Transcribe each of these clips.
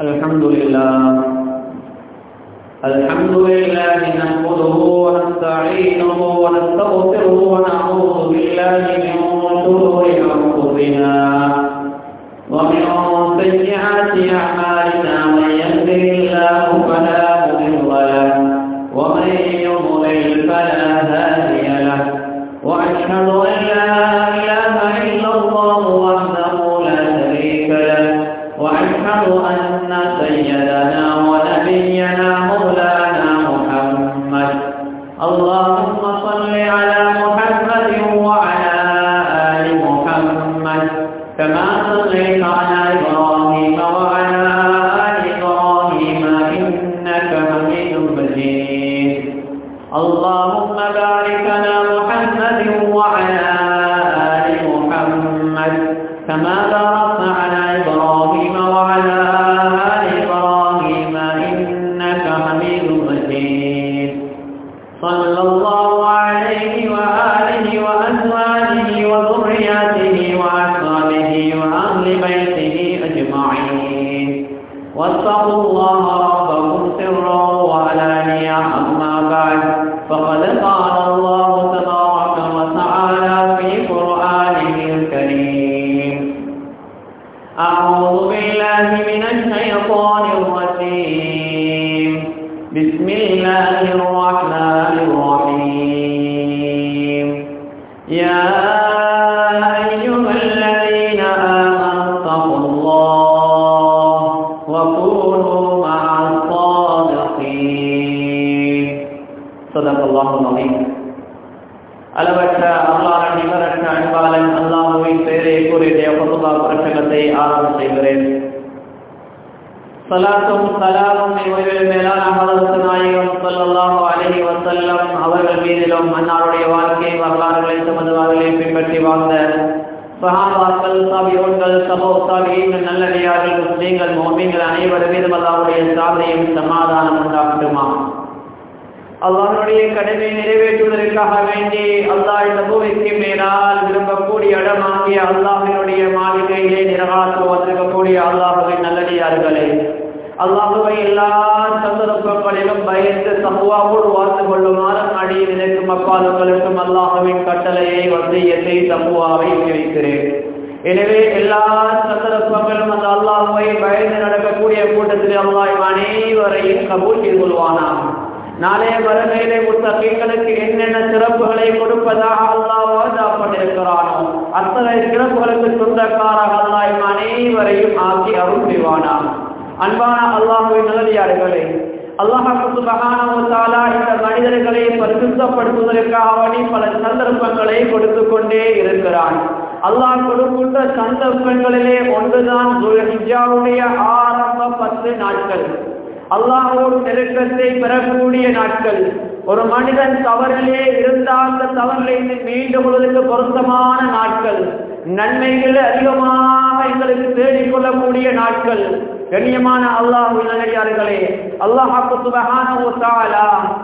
الحمد لله الحمد لله نحمده ونستعينه ونستغفره ونعوذ بالله من شرور أنفسنا ومن سيئات أعمالنا. من يهده الله فلا مضل له ومن يضلل فلا هادي له. وأشهد الله ربكم سرا وعلانية أما بعد فقد قال சலாமும் மேலான அமரத்து நாயகம் சொல்லல்லாஹு அலஹி வசல்லம் அவர்கள் மீதிலும் அன்னாருடைய வாழ்க்கை வரலாறுகளை தமதுவார்களை பின்பற்றி வாழ்ந்த சஹாபாக்கள் சபியோன்கள் சபோ சாபியங்கள் நல்லடியார்கள் முஸ்லீம்கள் மோமீன்கள் அனைவரும் மீதும் அல்லாவுடைய சாதனையும் சமாதானம் உண்டாகட்டுமா? அல்லாஹனுடைய கடமை நிறைவேற்றுவதற்காக வேண்டி அல்லாஹ் இந்த பூமிக்கு மேலால் விரும்பக்கூடிய இடமாகிய அல்லாஹினுடைய மாளிகையிலே நிறகாத்து வந்திருக்கக்கூடிய அல்லாஹுவின் நல்லடியார்களே அல்லாஹுவை எல்லா சந்தர்ப்பங்களிலும் பயந்து சமூகாவோடு வாழ்ந்து கொள்ளுமாறு அடியில் நினைக்கும் அப்பாலுங்களுக்கும் அல்லாஹுவின் கட்டளையை வந்தியத்தை சமூகாவை வைக்கிறேன் எனவே எல்லா சந்தர்ப்பங்களும் அந்த அல்லாஹுவை பயந்து நடக்கக்கூடிய கூட்டத்தில் அல்லாஹ் அனைவரையும் கபூல் செய்து கொள்வானாம். நாளைய மறுமையிலே முத்தகீங்களுக்கு என்னென்ன சிறப்புகளை கொடுப்பதாக அல்லாஹ் வாதாப்பட்டிருக்கிறானோ அத்தனை சிறப்புகளுக்கு சொந்தக்காராக அல்லாஹ் அனைவரையும் ஆக்கி அருள் செய்வானாம். அன்பான அல்லாஹுவின் நல்லடியார்களே அல்லாஹாலா இந்த மனிதர்களை பரிசுத்தப்படுத்துவதற்காக வேண்டி பல சந்தர்ப்பங்களை கொடுத்து கொண்டே இருக்கிறான். அல்லாஹ் கொடுக்கின்ற சந்தர்ப்பங்களிலே ஒன்றுதான் ஹிஜாவுடைய ஆரம்ப பத்து நாட்கள். அல்லாஹோடு நெருக்கத்தை பெறக்கூடிய நாட்கள். ஒரு மனிதன் தவறிலே இருந்தால் அந்த தவறிலிருந்து மீண்டும் பொருத்தமான நாட்கள். நன்மைகள் அதிகமாக எங்களுக்கு தேடிக்கொள்ளக்கூடிய நாட்கள். கண்ணியமான அல்லாஹ் நல்லடியார்களே அல்லாஹாக்கு சுபகான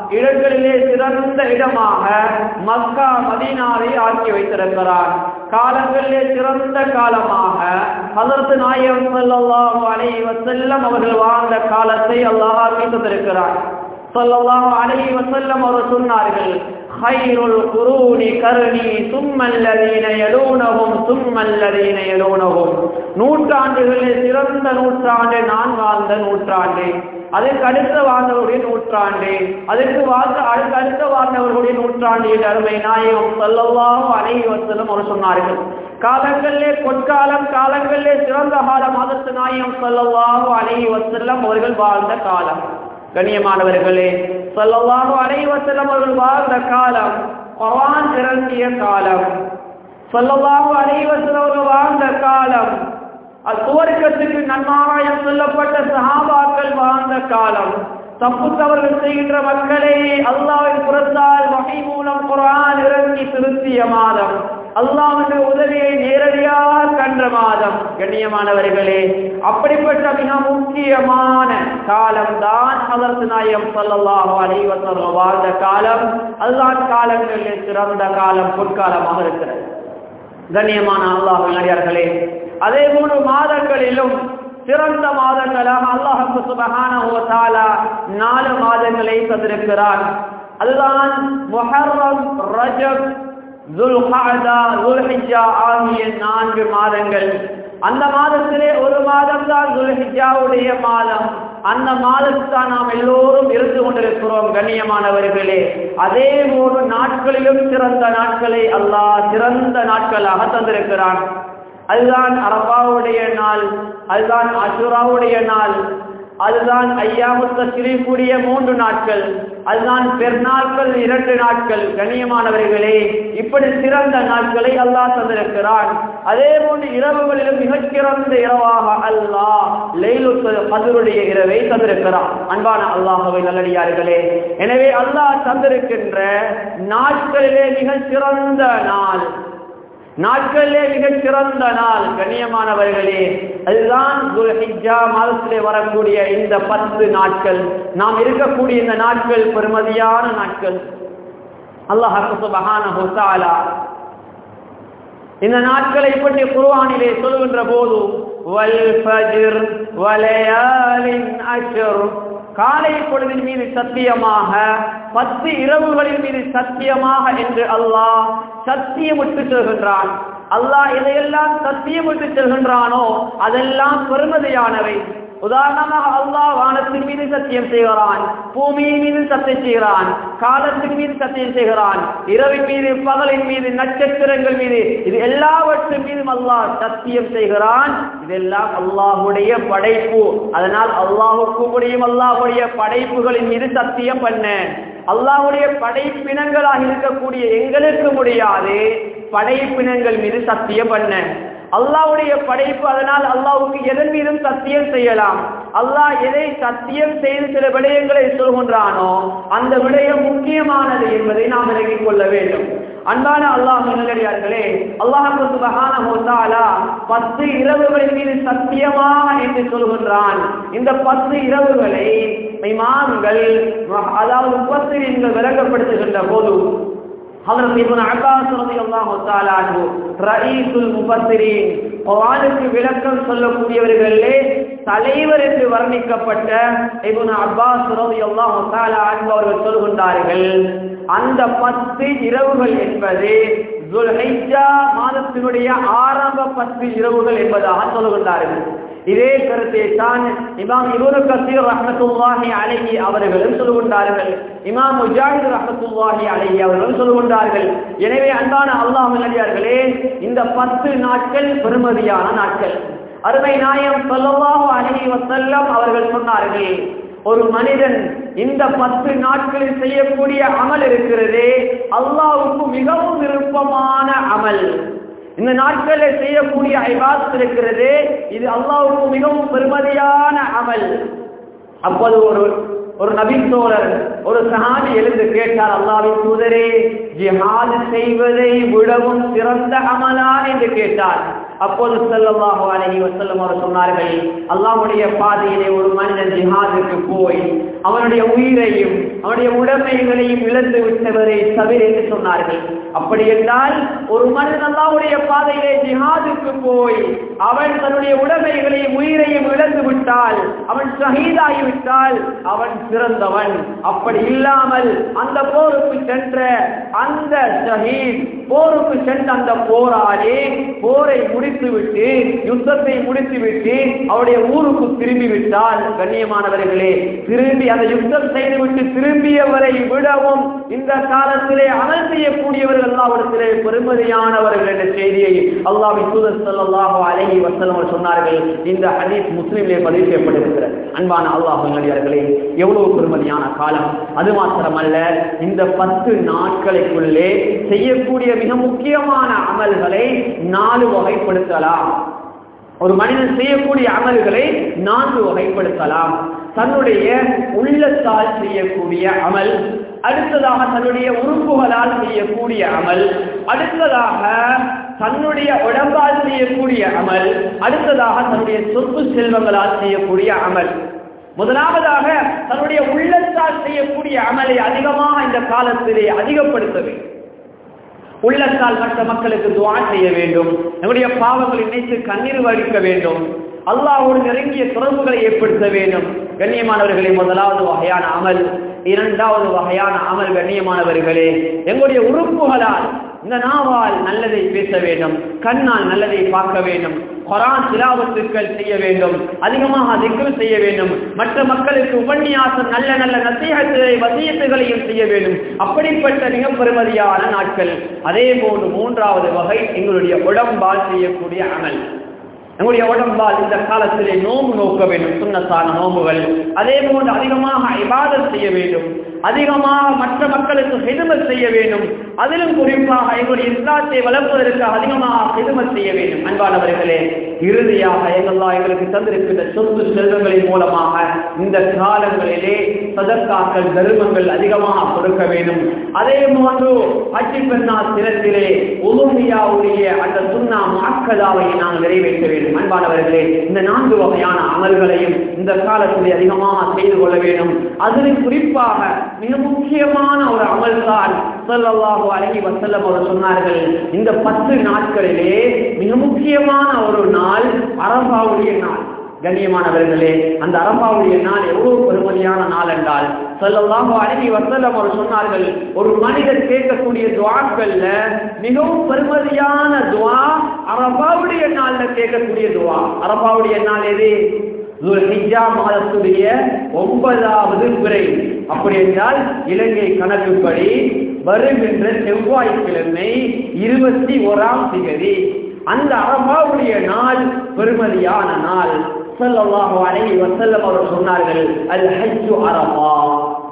இடங்களிலே சிறந்த இடமாக மக்கா மதீனாவை ஆக்கி வைத்திருக்கிறார். காலங்களிலே சிறந்த காலமாக அதற்கு நாயகம் அல்லாஹ் அலைஹி வஸல்லம் அவர்கள் வாழ்ந்த காலத்தை அல்லாஹ் வைத்திருக்கிறார் சொல்லல்லாஹு அலைஹி வஸல்லம் அவர் சொன்னார்கள் ஹைருல் குரூனி கருணி சும்மல்லதீன யலூனஹும் சும்மல்லதீன யலூனஹும். நூற்றாண்டுகளில் சிறந்த நூற்றாண்டு நான் வாழ்ந்த நூற்றாண்டு. அதற்கு அடுத்த வாழ்ந்தவருடைய நூற்றாண்டு. அதற்கு வாழ்ந்த அடுத்த அடுத்த வாழ்ந்தவர்களுடைய நூற்றாண்டு என்று அருமை நாயகம் சொல்லல்லாஹு அலைஹி வஸல்லம் அவர் சொன்னார்கள் காலங்களிலே பொற்காலம் காலங்களிலே சிறந்த காலம் அதற்கு நாயகம் சொல்லல்லாஹு அலைஹி அவர்கள் வாழ்ந்த காலம். கண்ணியமானவர்களே சொல்லவாக அனைவசலம் அவர்கள் வாழ்ந்த காலம் குரான் இறங்கிய காலம். சொல்லவாக அனைவசலம் அவர்கள் வாழ்ந்த காலம் சுவர்க்கத்துக்கு நன்மாராயம் சொல்லப்பட்ட சஹாபாக்கள் வாழ்ந்த காலம். தப்பு செய்கின்ற மக்களே அல்லாவின் புறத்தால் வகை மூலம் குரான் இறங்கி திருத்திய மாதம். அல்லாவுடைய உதவியை நேரடியாக கன்ற மாதம். கண்ணியமானவர்களே அப்படிப்பட்ட மிக முக்கியமான காலம் தான் அதற்கு நாயம் சொல்லலாம் அலைவசர் வாழ்ந்த காலம். அல்லான் காலங்களில் சிறந்த காலம் பொற்காலமாக இருக்கிறது. கண்ணியமான அல்லாஹ் நல்லடியார்களே அதே மூணு மாதங்களிலும் சிறந்த மாதங்களாக அல்லாஹு சுபகான நாலு மாதங்களை தந்திருக்கிறான் அதுதான் முஹர்ரம் ரஜப் ஆகிய நான்கு மாதங்கள் அந்த மாதத்திலே ஒரு மாதம் தான் துல்ஹிஜாவுடைய மாதம் அந்த மாதத்தான் நாம் எல்லோரும் இருந்து கொண்டிருக்கிறோம் கண்ணியமானவர்களே அதே ஒரு நாட்களிலும் சிறந்த நாட்களை அல்லாஹ் சிறந்த நாட்களாக தந்திருக்கிறான் அதுதான் அரபாவுடைய நாள் அதுதான் அசுராவுடைய நாள் அதுதான் ஐயாமுத்த சிரிக்கூடிய மூன்று நாட்கள். அதுதான் பெருநாட்கள் இரண்டு நாட்கள். கண்ணியமானவர்களே இப்படி சிறந்த நாட்களை அல்லாஹ் தந்திருக்கிறான். அதே போன்று இரவுகளிலும் மிகச்சிறந்த இரவாக அல்லாஹ் லைலுல் பதிலுடைய இரவை தந்திருக்கிறான். அன்பான அல்லாஹவை நல்லடியார்களே எனவே அல்லாஹ் தந்திருக்கின்ற நாட்களிலே மிகச்சிறந்த சிறந்த நாள் நாட்களிலே மிகச் சிறந்த நாள் கண்ணியமானவர்களே. அதுதான் துல்ஹிஜா மாதத்திலே வரக்கூடிய இந்த பத்து நாட்கள். நாம் இருக்கக்கூடிய இந்த நாட்கள் பெருமதியான நாட்கள். அல்லாஹ் சுபஹானஹு ஹுசாலா இந்த நாட்களை பற்றி குர்ஆனிலே சொல்கின்ற போது வல் ஃபஜ்ர் வலயாலின் அஷ்ர் காலை பொழுதின் மீது சத்தியமாக பத்து இரவுகளின் மீது சத்தியமாக என்று அல்லாஹ் சத்தியமிட்டு செல்கின்றான். அல்லாஹ் எதையெல்லாம் சத்தியமிட்டு செல்கின்றானோ அதெல்லாம் பெருமதியானவை. உதாரணமாக அல்லாஹ் வானத்தின் மீது சத்தியம் செய்கிறான் பூமியின் மீது சத்தியம் செய்கிறான் காலத்தின் மீது சத்தியம் செய்கிறான் இரவின் மீது பகலின் மீது நட்சத்திரங்கள் மீது இது எல்லாவற்றின் மீதும் அல்லாஹ் சத்தியம் செய்கிறான் இதெல்லாம் அல்லாஹுடைய படைப்பு அதனால் அல்லாஹுக்கு முடியும் அல்லாஹுடைய படைப்புகளின் மீது சத்தியம் பண்ண அல்லாஹுடைய படைப்பினங்களாக இருக்கக்கூடிய எங்களுக்கு முடியாது படைப்பினங்கள் மீது சத்தியம் பண்ண அல்லாவுடைய படைப்பு அதனால் அல்லாவுக்கு எதன் மீதும் சத்தியம் செய்யலாம். அல்லாஹ் எதை சத்தியம் செய்து சில விடயங்களை சொல்கின்றானோ அந்த விடயம் முக்கியமானது என்பதை நாம் விலகிக் கொள்ள வேண்டும். அன்பான அல்லாஹ் நல்லடியார்களே அல்லாஹு பத்து இரவுகளின் மீது சத்தியமாக என்று சொல்கின்றான். இந்த பத்து இரவுகளை இமாம்கள் அதாவது முப்பத்திரீன்கள் விளங்கப்படுத்துகின்ற போது حضرت ابن عباس رضي الله விளக்கம் சொல்லக்கூடியவர்களிலே தலைவர் என்று வர்ணிக்கப்பட்ட இபுன் அப்பாஸ் ரலியல்லாஹு தஆலா அன்ஹு அவர்கள் சொல்கின்றார்கள் அந்த பத்து இரவுகள் என்பது துல்ஹிஜ்ஜா மாதத்தினுடைய ஆரம்ப பத்து இரவுகள் என்பதாக சொல்கின்றார்கள் இதே கருத்தை தான் இமாம் இபுனு கசீர் ரஹமத்துல்லாஹி அலைஹி அவர்களும் சொல்கின்றார்கள் இமாம் முஜாஹித் ரஹமத்துல்லாஹி அலைஹி அவர்களும் சொல்கின்றார்கள் எனவே அன்பான அல்லாஹ் நல்லடியார்களே இந்த பத்து நாட்கள் பெருமதியான நாட்கள். அருமை நாயம் சொல்லவாக அலைஹி வசல்லம் அவர்கள் சொன்னார்கள் ஒரு மனிதன் இந்த பத்து நாட்களில் செய்யக்கூடிய அமல் இருக்கிறதே அல்லாவுக்கு மிகவும் விருப்பமான அமல். இந்த நாட்களில் செய்யக்கூடிய ஐபாத் இருக்கிறது. இது அல்லாவுக்கு மிகவும் பெருமதியான அமல். அப்போது ஒரு ஒரு நபி தோழர் ஒரு சஹாபி எழுந்து கேட்டார் அல்லாவின் தூதரே ஜிஹாது செய்வதை விடவும் சிறந்த அமலா? என்று கேட்டார். அப்போது செல்லமாக அழகி வஸல்லம் அவர் சொன்னார்கள் அல்லாவுடைய பாதையிலே ஒரு மனிதன் ஜிஹாதுக்கு போய் அவனுடைய உயிரையும் அவனுடைய உடைமைகளையும் இழந்து விட்டவரை தவிர என்று சொன்னார்கள். அப்படி என்றால் ஒரு மனிதன் அல்லாவுடைய பாதையிலே ஜிஹாதுக்கு போய் அவன் தன்னுடைய உடமைகளையும் உயிரையும் இழந்து விட்டால் அவன் ஷஹீதாகி விட்டால் அவன் சிறந்தவன் அப்படி இல்லாமல் அந்த போருக்கு சென்ற அந்த ஷஹீத் போருக்கு சென்ற அந்த போராளி போரை முடித்துவிட்டு யுத்தத்தை முடித்துவிட்டு அவருடைய ஊருக்கு திரும்பி விட்டால் கண்ணியமானவர்களே திரும்பி அந்த யுத்தம் செய்துவிட்டு திரும்பியவரை விடவும் இந்த காலத்திலே அமல் செய்யக்கூடியவர்கள் அல்லாவிடத்திலே பெருமதியானவர்கள் என்ற செய்தியை அல்லாஹ்வின் தூதர் ஸல்லல்லாஹு அலைஹி சொன்னார்கள். இந்த ஹதீஸ் முஸ்லிமிலே பதிவு செய்யப்பட்டிருக்கிறது. அன்பான அல்லாஹ் நல்லடியார்களே எவ்வளவு பெருமதியான காலம். அது மாத்திரமல்ல இந்த பத்து நாட்களுக்குள்ளே செய்யக்கூடிய மிக முக்கியமான அமல்களை நாலு வகைப்படுத்தலாம். ஒரு மனிதன் செய்யக்கூடிய அமல்களை நான்கு வகைப்படுத்தலாம். தன்னுடைய உள்ளத்தால் செய்யக்கூடிய அமல் அடுத்ததாக தன்னுடைய உறுப்புகளால் செய்யக்கூடிய அமல் அடுத்ததாக தன்னுடைய உடம்பால் செய்யக்கூடிய அமல் அடுத்ததாக தன்னுடைய சொத்து செல்வங்களால் செய்யக்கூடிய அமல். முதலாவதாக தன்னுடைய உள்ளத்தால் செய்யக்கூடிய அமலை அதிகமாக இந்த காலத்திலே அதிகப்படுத்த வேண்டும். உள்ளத்தால் மற்ற மக்களுக்கு துவா செய்ய வேண்டும். நம்முடைய பாவங்களை நினைத்து கண்ணீர் வடிக்க வேண்டும். அல்லாவோடு நெருங்கிய தொடர்புகளை ஏற்படுத்த வேண்டும். கண்ணியமானவர்களே முதலாவது வகையான அமல். இரண்டாவது வகையான அமல் கண்ணியமானவர்களே எங்களுடைய உறுப்புகளால் இந்த நாவால் நல்லதை பேச வேண்டும் கண்ணால் நல்லதை பார்க்க வேண்டும் கொரான் சிலாவத்துக்கள் செய்ய வேண்டும் அதிகமாக திக்ரு செய்ய வேண்டும் மற்ற மக்களுக்கு உபன்யாசம் நல்ல நல்ல நசீகத்தை வசியத்துகளையும் செய்ய வேண்டும். அப்படிப்பட்ட மிக பெருமதியான நாட்கள். அதே போன்று மூன்றாவது வகை எங்களுடைய உடம்பால் செய்யக்கூடிய அமல். நம்முடைய உடம்பால் இந்த காலத்திலே நோம்பு நோக்க வேண்டும் சுண்ணத்தான நோம்புகள் அதே போன்று அதிகமாக இபாதம் செய்ய வேண்டும். அதிகமாக மற்ற மக்களுக்கு ஹிதுமத் செய்ய வேண்டும். அதிலும் குறிப்பாக எங்களுடைய இஸ்லாத்தை வளர்ப்பதற்கு அதிகமாக ஹிதுமத் செய்ய வேண்டும். அன்பானவர்களே இறுதியாக எங்கெல்லாம் எங்களுக்கு தந்திருக்கின்ற சொத்து செல்வங்களின் மூலமாக இந்த காலங்களிலே சதற்காக்கள் தர்மங்கள் அதிகமாக கொடுக்க வேண்டும். அதே போன்று அச்சி பெண்ணா தினத்திலே உலகியாவுடைய அந்த சுண்ணா மாக்கதாவை நாங்கள் நிறைவேற்ற வேண்டும். அன்பானவர்களே இந்த நான்கு வகையான அமல்களையும் இந்த காலத்திலே அதிகமாக செய்து கொள்ள வேண்டும். அதில் குறிப்பாக மிக முக்கியமான ஒரு அமல் தான் சொல்லல்லாஹு அழகி வசல்லம் அவர் சொன்னார்கள். இந்த பத்து நாட்களிலே மிக முக்கியமான ஒரு நாள் அரபாவுடைய நாள். கண்ணியமானவர்களே அந்த அரபாவுடைய நாள் எவ்வளவு பெருமதியான நாள் என்றால் சொல்லலாம் அழகி வசல்லம் அவர் சொன்னார்கள் ஒரு மனிதர் கேட்கக்கூடிய துவாக்கள்ல மிகவும் பெருமதியான துவா அரபாவுடைய நாள்ல கேட்கக்கூடிய துவா. அரபாவுடைய நாள் எது? மாதத்துடைய ஒன்பதாவது குறை அப்படி என்றால் இலங்கை கணக்குப்படி வருகின்ற செவ்வாய்க்கிழமை இருபத்தி ஓராம் திகதி. அந்த அரபாவுடைய நாள் பெருமதியான நாள். ஸல்லல்லாஹு அலைஹி வஸல்லம் அவர் சொன்னார்கள் அல் ஹஜ்ஜு அரபா.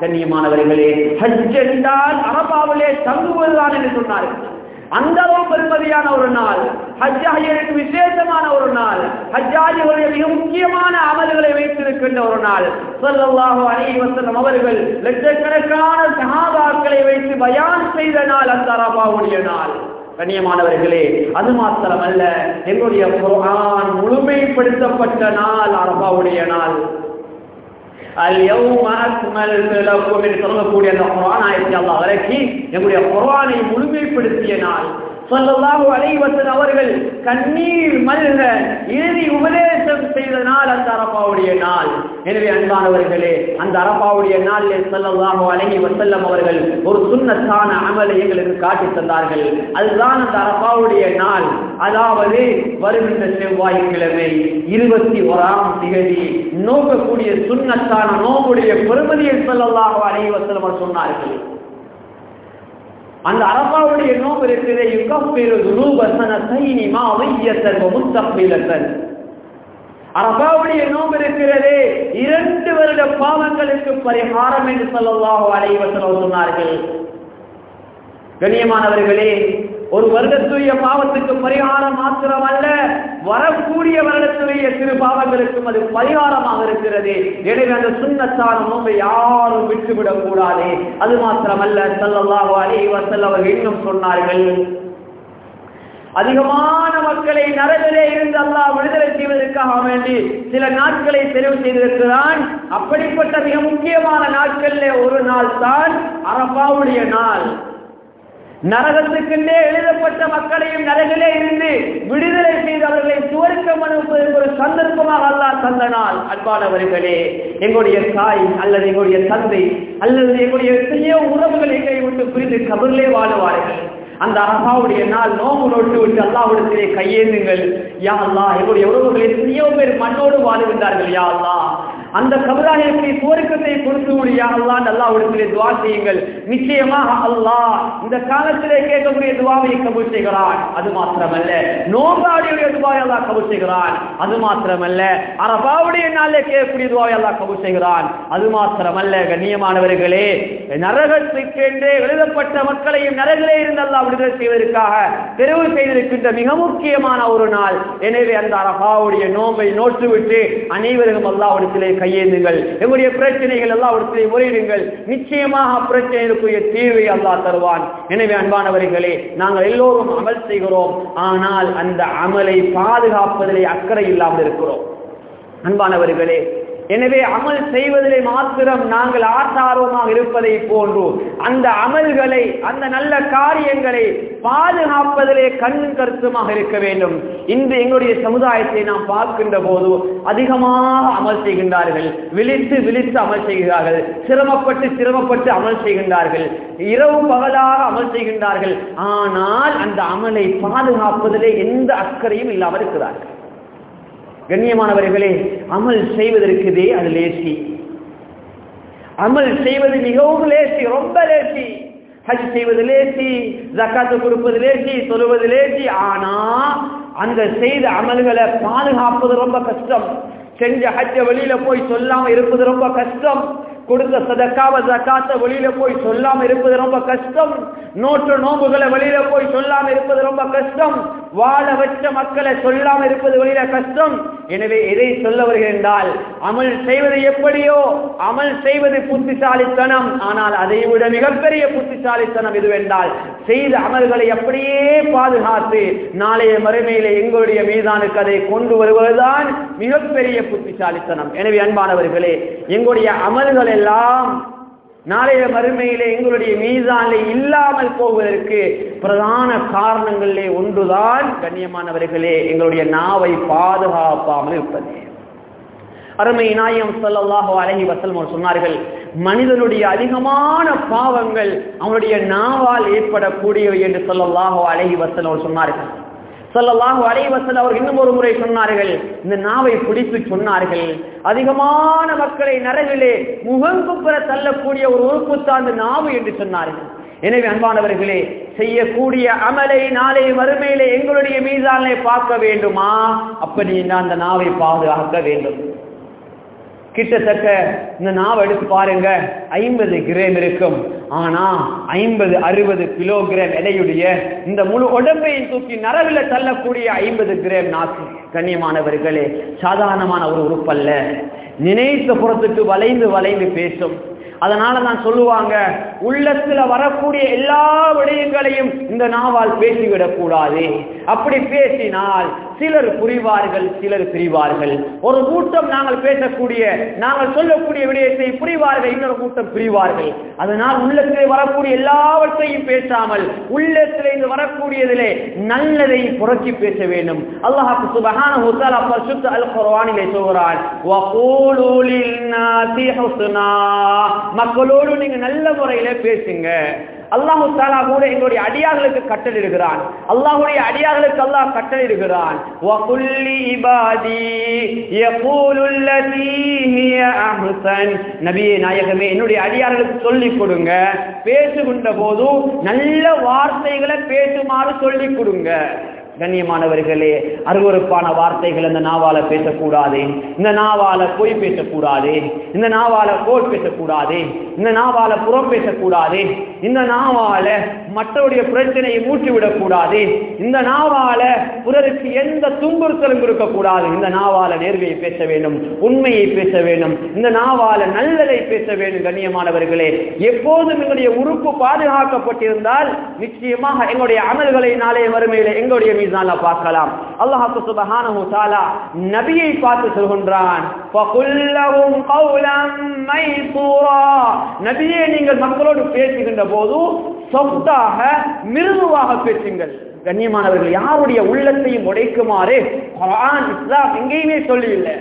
கண்ணியமானவர்களே ஹஜ் என்றால் அரபாவிலே தங்குவதுதான் என்று சொன்னார்கள். அந்த அளவு பெருமதியான ஒரு நாள். ஹஜ்ஜாஜிகளுக்கு விசேஷமான ஒரு நாள். ஹஜ்ஜாஜிகளுடைய மிக முக்கியமான அமல்களை வைத்திருக்கின்ற ஒரு நாள். ஸல்லல்லாஹு அலைஹி அவர்கள் லட்சக்கணக்கான சகாபாக்களை வைத்து பயான் செய்த நாள் அந்த அரபாவுடைய நாள். கண்ணியமானவர்களே அது மாத்திரமல்ல எங்களுடைய குர்ஆன் முழுமைப்படுத்தப்பட்ட நாள் அரபாவுடைய நாள். اليوم أكملت لكم என்று சொல்லக்கூடிய அந்த குர்ஆன் ஆயத்தை அல்லாஹ் இறக்கி எங்களுடைய குர்ஆனை முழுமைப்படுத்திய நாள் சொல்லலாம் அலைவசன் அவர்கள் கண்ணீர் மல்க இறுதி உபதேசம் செய்த நாள் அந்த அரப்பாவுடைய நாள். எனவே அன்பானவர்களே அந்த அரப்பாவுடைய நாளிலே சொல்லலாம் அலைஹி வசல்லம் அவர்கள் ஒரு சுண்ணத்தான அமலை எங்களுக்கு காட்டி தந்தார்கள். அதுதான் அந்த அரப்பாவுடைய நாள். அதாவது வருகின்ற செவ்வாய்க்கிழமை இருபத்தி ஓராம் திகதி நோக்கக்கூடிய சுண்ணத்தான நோவுடைய பெருமதியை சொல்லலாம் அலகி வஸல்லம் அவர் சொன்னார்கள். அந்த அரபாவுடைய நோம்பு இருக்கிறதே யுகப்பெரு துனூப இனிமா மாவியத்தன் முத்தப்பிலத்தன் அரபாவுடைய நோம்பு இருக்கிறதே இரண்டு வருட பாவங்களுக்கு பரிகாரம் என்று சொல்லலாம் அலைவசலம் சொன்னார்கள். கண்ணியமானவர்களே ஒரு வருடத்துடைய பாவத்துக்கு பரிகாரம் மாத்திரம் அல்ல வரக்கூடிய வருடத்துடைய சிறு பாவங்களுக்கும் அது பரிகாரமாக இருக்கிறது. எனவே அந்த சுண்ணத்தான நோம்பை யாரும் விட்டுவிடக் கூடாது. அது மாத்திரமல்ல சல்லல்லாஹு அலைஹி வஸல்லம் அவர்கள் இன்னும் சொன்னார்கள். அதிகமான மக்களை நரகிலே இருந்து அல்லாஹ் விடுதலை செய்வதற்காக வேண்டி சில நாட்களை தெரிவு செய்திருக்கிறான். அப்படிப்பட்ட மிக முக்கியமான நாட்களில் ஒரு நாள் தான் அரபாவுடைய நாள். நரகத்துக்குள்ளே எழுதப்பட்ட மக்களையும் நரகிலே இருந்து விடுதலை செய்து அவர்களை சுவர்க்கம் அனுப்புவதற்கு ஒரு சந்தர்ப்பமாக அல்லாஹ் தந்த நாள் அன்பானவர்களே எங்களுடைய தாய் அல்லது எங்களுடைய தந்தை அல்லது எங்களுடைய எத்தனையோ உறவுகள் எங்களை விட்டு பிரிந்து கபரிலே வாழுவார்கள். அந்த அரசாவுடைய நாள் நோம்பு நோட்டு விட்டு அல்லாவிடத்திலே கையேந்துங்கள். யா அல்லா எங்களுடைய உறவுகள் எத்தனையோ பேர் மண்ணோடு வாழுகின்றார்கள் யா அல்லா அந்த சமுதாயத்தை போருக்கத்தை கொடுக்கக்கூடிய அல்லா அல்லாஹ் உடத்திலே துவா செய்யுங்கள். நிச்சயமாக அல்லாஹ் இந்த காலத்திலே கேட்கக்கூடிய துவாவை கபூல் செய்கிறான். அது மாத்திரமல்ல. நோம்பாடியுடைய துவாவை அல்லா கபூல் செய்கிறான். அது மாத்திரமல்ல. அரபாவுடைய நாளிலே கேட்கக்கூடிய துவாவை அல்லா கபூல் செய்கிறான். அது மாத்திரமல்ல. கண்ணியமானவர்களே நரகத்துக்கென்றே எழுதப்பட்ட மக்களையும் நரகிலே இருந்து அல்லா விடுதலை செய்வதற்காக தெரிவு செய்திருக்கின்ற மிக முக்கியமான ஒரு நாள். எனவே அந்த அரபாவுடைய நோம்பை நோற்றுவிட்டு அனைவரும் அல்லாவுடத்திலே கையேந்துங்கள். எங்களுடைய பிரச்சனைகள் எல்லாவிடத்திலே முறையிடுங்கள் நிச்சயமாக பிரச்சனைக்குரிய தீர்வை அல்லா தருவான். எனவே அன்பானவர்களே நாங்கள் எல்லோரும் அமல் செய்கிறோம். ஆனால் அந்த அமலை பாதுகாப்பதிலே அக்கறை இல்லாமல் இருக்கிறோம். அன்பானவர்களே எனவே அமல் செய்வதிலே மாத்திரம் நாங்கள் ஆசாரமாக இருப்பதை போன்று அந்த அமல்களை அந்த நல்ல காரியங்களை பாதுகாப்பதிலே கண்ணும் கருத்துமாக இருக்க வேண்டும். இன்று எங்களுடைய சமுதாயத்தை நாம் பார்க்கின்ற போது அதிகமாக அமல் செய்கின்றார்கள். விழித்து விழித்து அமல் செய்கிறார்கள். சிரமப்பட்டு சிரமப்பட்டு அமல் செய்கின்றார்கள். இரவு பகலாக அமல் செய்கின்றார்கள். ஆனால் அந்த அமலை பாதுகாப்பதிலே எந்த அக்கறையும் இல்லாமல் இருக்கிறார்கள். கண்ணியமானவர்களே அமல் செய்வதற்குதே அது லேசி. அமல் செய்வது மிகவும் லேசி ரொம்ப லேசி. ஹஜ் செய்வது லேசி ஜக்காத்து கொடுப்பது லேசி சொல்வது லேசி. ஆனா அந்த செய்த அமல்களை பாதுகாப்பது ரொம்ப கஷ்டம். செஞ்ச ஹஜ்ஜ வெளியில போய் சொல்லாம இருப்பது ரொம்ப கஷ்டம். கொடுத்த சதக்காவ ஜக்காத்த வெளியில போய் சொல்லாம இருப்பது ரொம்ப கஷ்டம். நோட்டு நோம்புகளை வெளியில போய் சொல்லாம இருப்பது ரொம்ப கஷ்டம். வாழ வச்ச மக்களை சொல்லாம இருப்பது வெளியில கஷ்டம். எனவே எதை சொல்ல வருகின்றால் அமல் செய்வது எப்படியோ அமல் செய்வது புத்திசாலித்தனம். ஆனால் அதை விட மிகப்பெரிய புத்திசாலித்தனம் இதுவென்றால் செய்த அமல்களை அப்படியே பாதுகாத்து நாளைய மறுமையிலே எங்களுடைய மீதானுக்கு அதை கொண்டு வருவதுதான் மிகப்பெரிய புத்திசாலித்தனம். எனவே அன்பானவர்களே எங்களுடைய அமல்கள் எல்லாம் நாளைய மறுமையிலே எங்களுடைய மீதானிலே இல்லாமல் போவதற்கு பிரதான காரணங்களிலே ஒன்றுதான் கண்ணியமானவர்களே எங்களுடைய நாவை பாதுகாப்பாமல் இருப்பது. அருமை நாயம் ஸல்லல்லாஹு அழகி வஸல்லம் சொன்னார்கள் மனிதனுடைய அதிகமான பாவங்கள் அவனுடைய நாவால் ஏற்படக்கூடியவை என்று ஸல்லல்லாஹு அழகி வஸல்லம் சொன்னார்கள். ஸல்லல்லாஹு அலைஹி வஸல்லம் அவர் இன்னும் ஒரு முறை சொன்னார்கள். இந்த நாவை பிடித்து சொன்னார்கள். அதிகமான மக்களை நரகிலே முகங்கு பெற தள்ளக்கூடிய ஒரு உறுப்பு தான் நாவு என்று சொன்னார்கள். எனவே அன்பானவர்களே செய்யக்கூடிய அமலை நாளை மறுமையிலே எங்களுடைய மீதானே பார்க்க வேண்டுமா? அப்படி அந்த நாவை பாதுகாக்க வேண்டும். கிட்டத்தட்ட இந்த நாவை எடுத்து பாருங்க ஐம்பது கிராம் இருக்கும். ஆனா ஐம்பது அறுபது கிலோகிராம் எடையுடைய இந்த முழு உடம்பையும் தூக்கி நரவில் தள்ளக்கூடிய ஐம்பது கிராம் நாக்கு. கண்ணியமானவர்களே சாதாரணமான ஒரு உறுப்பல்ல. நினைத்த புறத்துக்கு வளைந்து வளைந்து பேசும். அதனால தான் சொல்லுவாங்க உள்ளத்துல வரக்கூடிய எல்லா விடயங்களையும் இந்த நாவால் பேசிவிடக் கூடாது அப்படி பேசினால் சிலர் புரிவார்கள் சிலர் பிரிவார்கள். ஒரு கூட்டம் நாங்கள் பேசக்கூடிய நாங்கள் சொல்லக்கூடிய விடயத்தை புரிவார்கள் இன்னொரு கூட்டம் பிரிவார்கள். அதனால் உள்ளத்திலே வரக்கூடிய எல்லாவற்றையும் பேசாமல் உள்ளத்திலே இருந்து வரக்கூடியதிலே நல்லதை புரட்சி பேச வேண்டும். அல்லாஹ் சுபஹான வ தஆலா பரிசுத்த அல் குர்ஆனிலே சொல்கிறான் ஹுஸ்னா. மக்களோடு நீங்க நல்ல முறையில பேசுங்க. அல்லாஹு தாலா கூட எங்களுடைய அடியார்களுக்கு கட்டளிடுகிறான். அல்லாஹுடைய அடியார்களுக்கு அல்லாஹ் கட்டளிடுகிறான். வகுல்லி நபியே நாயகமே என்னுடைய அடியார்களுக்கு சொல்லிக் கொடுங்க. பேசுகின்ற போதும் நல்ல வார்த்தைகளை பேசுமாறு சொல்லிக் கொடுங்க. கண்ணியமானவர்களே அருவறுப்பான வார்த்தைகள் இந்த நாவால பேசக்கூடாது. இந்த நாவால பொய் பேசக்கூடாது. இந்த நாவால கோல் பேசக்கூடாது. இந்த நாவால புறம் பேசக்கூடாது. இந்த நாவால மற்றவருடைய பிரச்சனையை மூச்சு விடக்கூடாது. இந்த நாவால பிறருக்கு எந்த துன்புறுத்தலும் இருக்கக்கூடாது இந்த நாவால நேர்வையை பேச வேண்டும் உண்மையை பேச வேண்டும். இந்த நாவால நல்லதை பேச வேண்டும் கண்ணியமானவர்களே. எப்போதும் எங்களுடைய உறுப்பு பாதுகாக்கப்பட்டிருந்தால் நிச்சயமாக எங்களுடைய அமல்களை நாளைய வறுமையில எங்களுடைய மீதான பார்க்கலாம். அல்லாஹு சுபஹானஹு தஆலா நபியை பார்த்து சொல்கின்றான். ஃபகுல்லஹும் கௌலம் மைசூரா. நபியே நீங்கள் மக்களோடு பேசுகின்ற போது சொத்தாக மிருதுவாக பேசுங்கள். கண்ணியமானவர்கள் யாருடைய உள்ளத்தையும் உடைக்குமாறு குர்ஆன் இஸ்லாம் எங்கேயுமே சொல்லி இல்லை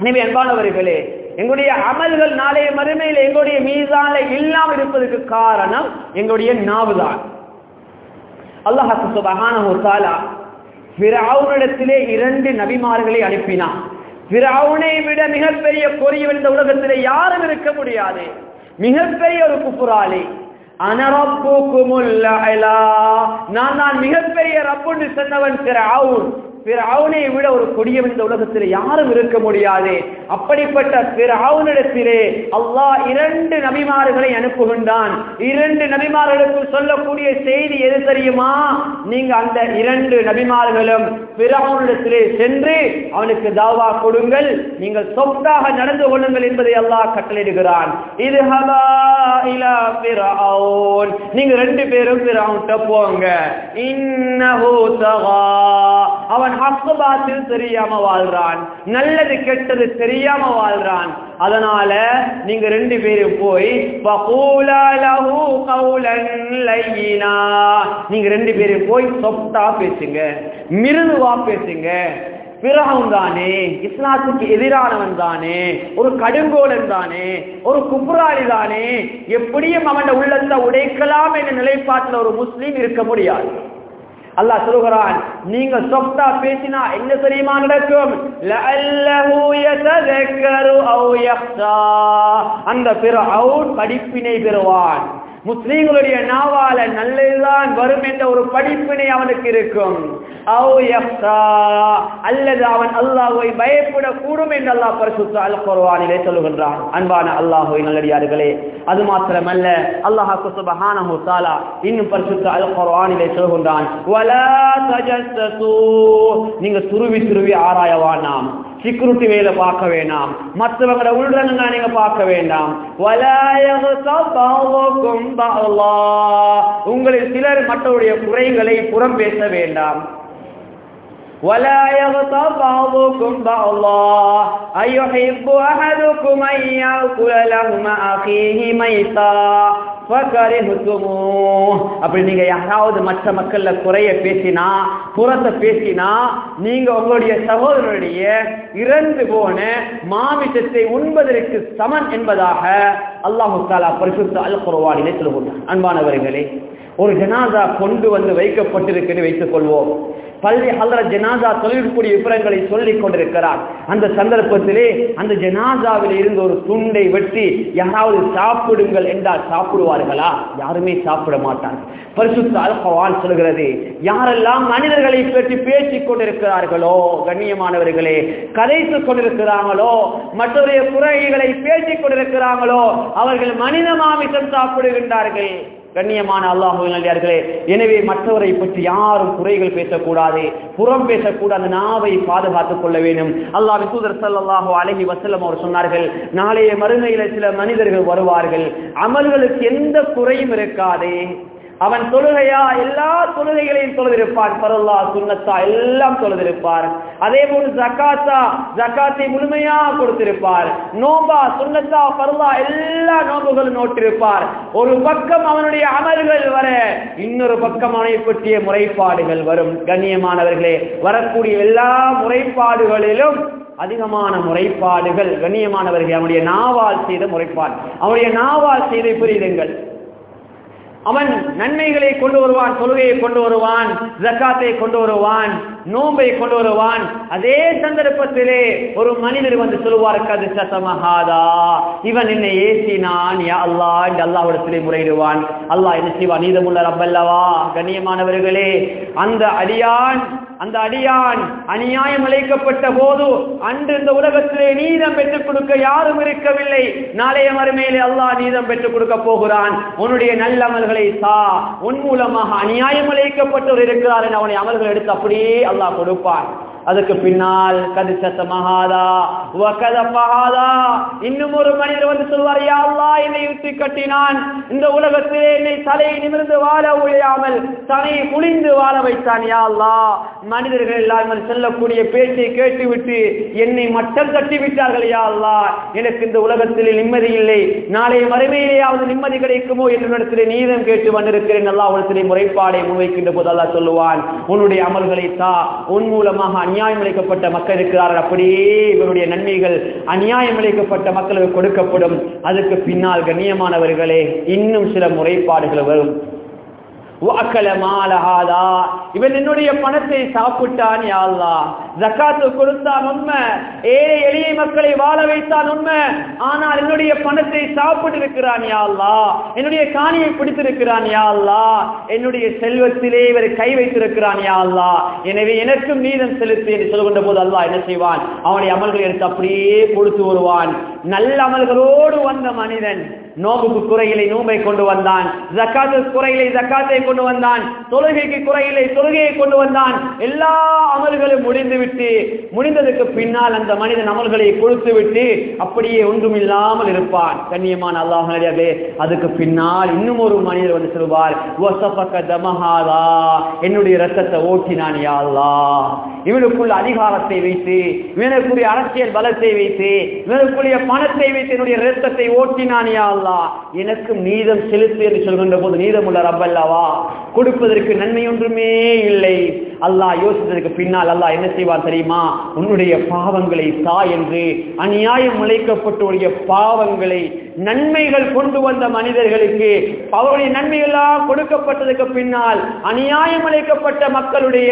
எனவே அன்பானவர்களே எங்களுடைய அமல்கள் நாளைய மறுமையில் எங்களுடைய மீதான இல்லாமல் இருப்பதற்கு காரணம் எங்களுடைய நாவுதான். அல்லாஹு சுபஹானஹு தஆலா இரண்டு நபிமார்களை அனுப்பினான் ஃபிரௌனை விட மிகப்பெரிய பொறியவன் இந்த உலகத்திலே யாரும் இருக்க முடியாது. மிகப்பெரிய ஒரு குப்புராளி அலா நான் நான் மிகப்பெரிய ரப்புன்னு சொன்னவன் பிற பிறவுனை விட ஒரு கொடியவன் இந்த உலகத்தில் யாரும் இருக்க முடியாது. அப்படிப்பட்ட பிறவுனிடத்திலே அல்லாஹ் இரண்டு நபிமார்களை அனுப்புகின்றான். இரண்டு நபிமார்களுக்கு சொல்லக்கூடிய செய்தி எது தெரியுமா? நீங்க அந்த இரண்டு நபிமார்களும் பிறவுனிடத்திலே சென்று அவனுக்கு தாவா கொடுங்கள். நீங்கள் சொத்தாக நடந்து கொள்ளுங்கள் என்பதை அல்லாஹ் கட்டளையிடுகிறான். இது நீங்க ரெண்டு பேரும் பிறவுன்ட்ட போங்க. இன்னஹு அவன் அவன் ஹஸ்பாத்தில் தெரியாம வாழ்றான். நல்லது கெட்டது தெரியும் தெரியாம வாழ்றான். அதனால நீங்க ரெண்டு பேரும் போய் நீங்க ரெண்டு பேரும் போய் சொப்டா பேசுங்க மிருதுவா பேசுங்க. பிறகும் தானே இஸ்லாத்துக்கு எதிரானவன் தானே ஒரு கடுங்கோலன் தானே ஒரு குப்புராளி தானே எப்படியும் அவன் உள்ளத்தை உடைக்கலாம் என்ற நிலைப்பாட்டில் ஒரு முஸ்லீம் இருக்க முடியாது. அல்லாஹ் சொல்கிறான் நீங்க சொப்டா பேசினா என்ன தெரியுமா நடக்கும்? அந்த பிற அவுட் அந்த படிப்பினை பெறுவான். முஸ்லீம்களுடைய நாவால நல்லதுதான் வரும் என்ற ஒரு படிப்பினை அவனுக்கு இருக்கும். அல்லது அவன் அல்லாஹுவை பயப்படக்கூடும் என்று அல்லாஹ் பரிசுத்த அல் குர்வானிலே சொல்லுகின்றான். அன்பான அல்லாஹுவை நல்லடியார்களே அது மாத்திரமல்ல அல்லாஹ் சுபஹானஹு தாலா இன்னும் பரிசுத்த அல் குர்வானிலே சொல்லுகின்றான் நீங்க துருவி துருவி ஆராயவானாம் செக்யூரிட்டி வேலை பார்க்க வேண்டாம். மற்றவங்களோட உள்ரங்க நீங்க பார்க்க வேண்டாம். உங்களில் சிலர் மற்றவருடைய குறைகளை புறம் பேச வேண்டாம். ولا يغتب بعضكم بعضا أيحب أحدكم أن يأكل لحم أخيه ميتا அப்படி நீங்க யாராவது மற்ற மக்கள்ல குறைய பேசினா புறத்தை பேசினா நீங்க உங்களுடைய சகோதரனுடைய இறந்து போன மாமிசத்தை உண்பதற்கு சமன் என்பதாக அல்லாஹு தாலா பரிசுத்த அல் குரவானிலே சொல்லுகிறார் அன்பானவர்களே ஒரு ஜனாதா கொண்டு வந்து வைக்கப்பட்டிருக்கிறது வைத்துக் கொள்வோம் பள்ளி ஹல்ர ஜனாதா தொழிற்கூடிய விவரங்களை சொல்லிக் கொண்டிருக்கிறார். அந்த சந்தர்ப்பத்திலே அந்த ஜனாதாவில் இருந்து ஒரு துண்டை வெட்டி யாராவது சாப்பிடுங்கள் என்றால் சாப்பிடுவார்களா? யாருமே சாப்பிட மாட்டார்கள். பரிசுத்த அல்பவான் சொல்கிறது யாரெல்லாம் மனிதர்களை பற்றி பேசிக் கொண்டிருக்கிறார்களோ கண்ணியமானவர்களே கதைத்துக் கொண்டிருக்கிறாங்களோ மற்றவருடைய குறைகளை பேசிக் கொண்டிருக்கிறாங்களோ அவர்கள் மனித மாமிசம் சாப்பிடுகின்றார்கள். கண்ணியமான அல்லாஹு நல்லியார்களே எனவே மற்றவரை பற்றி யாரும் குறைகள் பேசக்கூடாது. புறம் பேசக்கூடாது. நாவை பாதுகாத்துக் கொள்ள வேண்டும். அல்லாஹ் தூதர் சல்லாஹு அலஹி வசல்லம் அவர் சொன்னார்கள் நாளைய மறுமையில சில மனிதர்கள் வருவார்கள். அமல்களுக்கு எந்த குறையும் இருக்காதே. அவன் தொழுகையா? எல்லா தொழுகைகளையும் தொழுதிருப்பான். பரல்லா சுண்ணத்தா எல்லாம் தொழுதிருப்பார். அதே போல ஜக்காத்தா ஜக்காத்தை முழுமையா கொடுத்திருப்பார். நோம்பா சுண்ணத்தா பரல்லா எல்லா நோம்புகளும் நோட்டிருப்பார் ஒரு பக்கம் அவனுடைய அமல்கள் வர இன்னொரு பக்கம் அவனை பற்றிய முறைப்பாடுகள் வரும். கண்ணியமானவர்களே வரக்கூடிய எல்லா முறைப்பாடுகளிலும் அதிகமான முறைப்பாடுகள். கண்ணியமானவர்கள் அவனுடைய நாவால் செய்த முறைப்பாடு. அவனுடைய நாவால் செய்த புரியுதுங்கள். அவன் நன்மைகளை கொண்டு வருவான் தொழுகையை கொண்டு வருவான் ஜக்காத்தை கொண்டு வருவான் நோம்பை கொண்டு வருவான். அதே சந்தர்ப்பத்திலே ஒரு மனிதர் வந்து சொல்லுவார் கது சசமஹாதா இவன் என்னை ஏசினான் யா அல்லா என்று அல்லாவிடத்திலே முறையிடுவான். அல்லாஹ் என்ன செய்வான்? நீதமுள்ள ரப்பல்லவா. கண்ணியமானவர்களே அந்த அடியான் அந்த அடியான் அநியாயம் அழைக்கப்பட்ட போது அன்று இந்த உலகத்திலே நீதம் பெற்றுக் கொடுக்க யாரும் இருக்கவில்லை. நாளைய மறுமையிலே அல்லாஹ் நீதம் பெற்றுக் கொடுக்க போகிறான். உன்னுடைய நல்ல அமல்களை சா உன் மூலமாக அநியாயம் அழைக்கப்பட்டவர் இருக்கிறார் என அவனை அமல்கள் எடுத்து அப்படியே அல்லாஹ் கொடுப்பான். அதுக்கு பின்னால் கதிசத்த மகாதா வகத பகாதா? இன்னும் ஒரு மனிதர் வந்து சொல்வார் யா என்னை யுத்தி கட்டினான். இந்த உலகத்திலே என்னை தலையை நிமிர்ந்து வாழ ஒழியாமல் தலையை குளிந்து வாழ வைத்தான் யா மனிதர்கள் எல்லாம் செல்லக்கூடிய பேச்சை கேட்டுவிட்டு என்னை மட்டம் தட்டி விட்டார்கள் யா எனக்கு இந்த உலகத்தில் நிம்மதி இல்லை. நாளைய மறுமையிலேயாவது நிம்மதி கிடைக்குமோ என்று இடத்திலே நீதம் கேட்டு வந்திருக்கிறேன். எல்லா உலகத்திலே முறைப்பாடை முன்வைக்கின்ற போது அல்லா சொல்லுவான் உன்னுடைய அமல்களை தா. உன் மூலமாக அநியாயம் அளிக்கப்பட்ட மக்கள் இருக்கிறார்கள். அப்படியே இவருடைய நன்மைகள் அநியாயம் அளிக்கப்பட்ட மக்களுக்கு கொடுக்கப்படும். அதுக்கு பின்னால் கண்ணியமானவர்களே இன்னும் சில முறைப்பாடுகள் வரும். இவன் என்னுடைய பணத்தை சாப்பிட்டான் யாழ்லா ஜக்காத்து கொடுத்தான் உண்மை. ஏழை எளிய மக்களை வாழ வைத்தான் உண்மை. ஆனால் என்னுடைய பணத்தை சாப்பிட்டு இருக்கிறான் யாழ்லா என்னுடைய காணியை பிடித்திருக்கிறான் யாழ்லா என்னுடைய செல்வத்திலே இவர் கை வைத்திருக்கிறான் யாழ்லா எனவே எனக்கும் நீதம் செலுத்து என்று சொல்கின்ற போது அல்லா என்ன செய்வான்? அவனுடைய அமல்களை எடுத்து அப்படியே கொடுத்து வருவான். நல்ல அமல்களோடு வந்த மனிதன் நோம்புக்கு குறையிலே நோம்பை கொண்டு வந்தான். ஜக்காத்து குறையிலே ஜக்காத்தை கொண்டு வந்தான். தொழுகைக்கு குறையிலே தொழுகையை கொண்டு வந்தான். எல்லா அமல்களும் முடிந்து விட்டு முடிந்ததுக்கு பின்னால் அந்த மனிதன் அமல்களை கொடுத்து விட்டு அப்படியே ஒன்றுமில்லாமல் இருப்பான். கண்ணியமான அல்லாஹே அதுக்கு பின்னால் இன்னும் ஒரு மனிதர் வந்து சொல்வார் தமஹாதா." என்னுடைய ரத்தத்தை ஓட்டினான் யாழ்லா இவனுக்குள்ள அதிகாரத்தை வைத்து இவனுக்குரிய அரசியல் பலத்தை வைத்து இவனுக்குரிய பணத்தை வைத்து என்னுடைய ரத்தத்தை ஓட்டினான் யாழ் அல்லா எனக்கும் நீதம் செலுத்து என்று சொல்கின்ற போது நீதமுள்ள ரப்பல்லவா கொடுப்பதற்கு நன்மை ஒன்றுமே இல்லை. அல்லாஹ் யோசித்ததற்கு பின்னால் அல்லாஹ் என்ன செய்வார் தெரியுமா? உன்னுடைய பாவங்களை தா என்று அநியாயம் உழைக்கப்பட்டுடைய பாவங்களை நன்மைகள் கொண்டு வந்த மனிதர்களுக்கு அவருடைய நன்மைகளாக கொடுக்கப்பட்டதுக்கு பின்னால் அநியாயம் அழைக்கப்பட்ட மக்களுடைய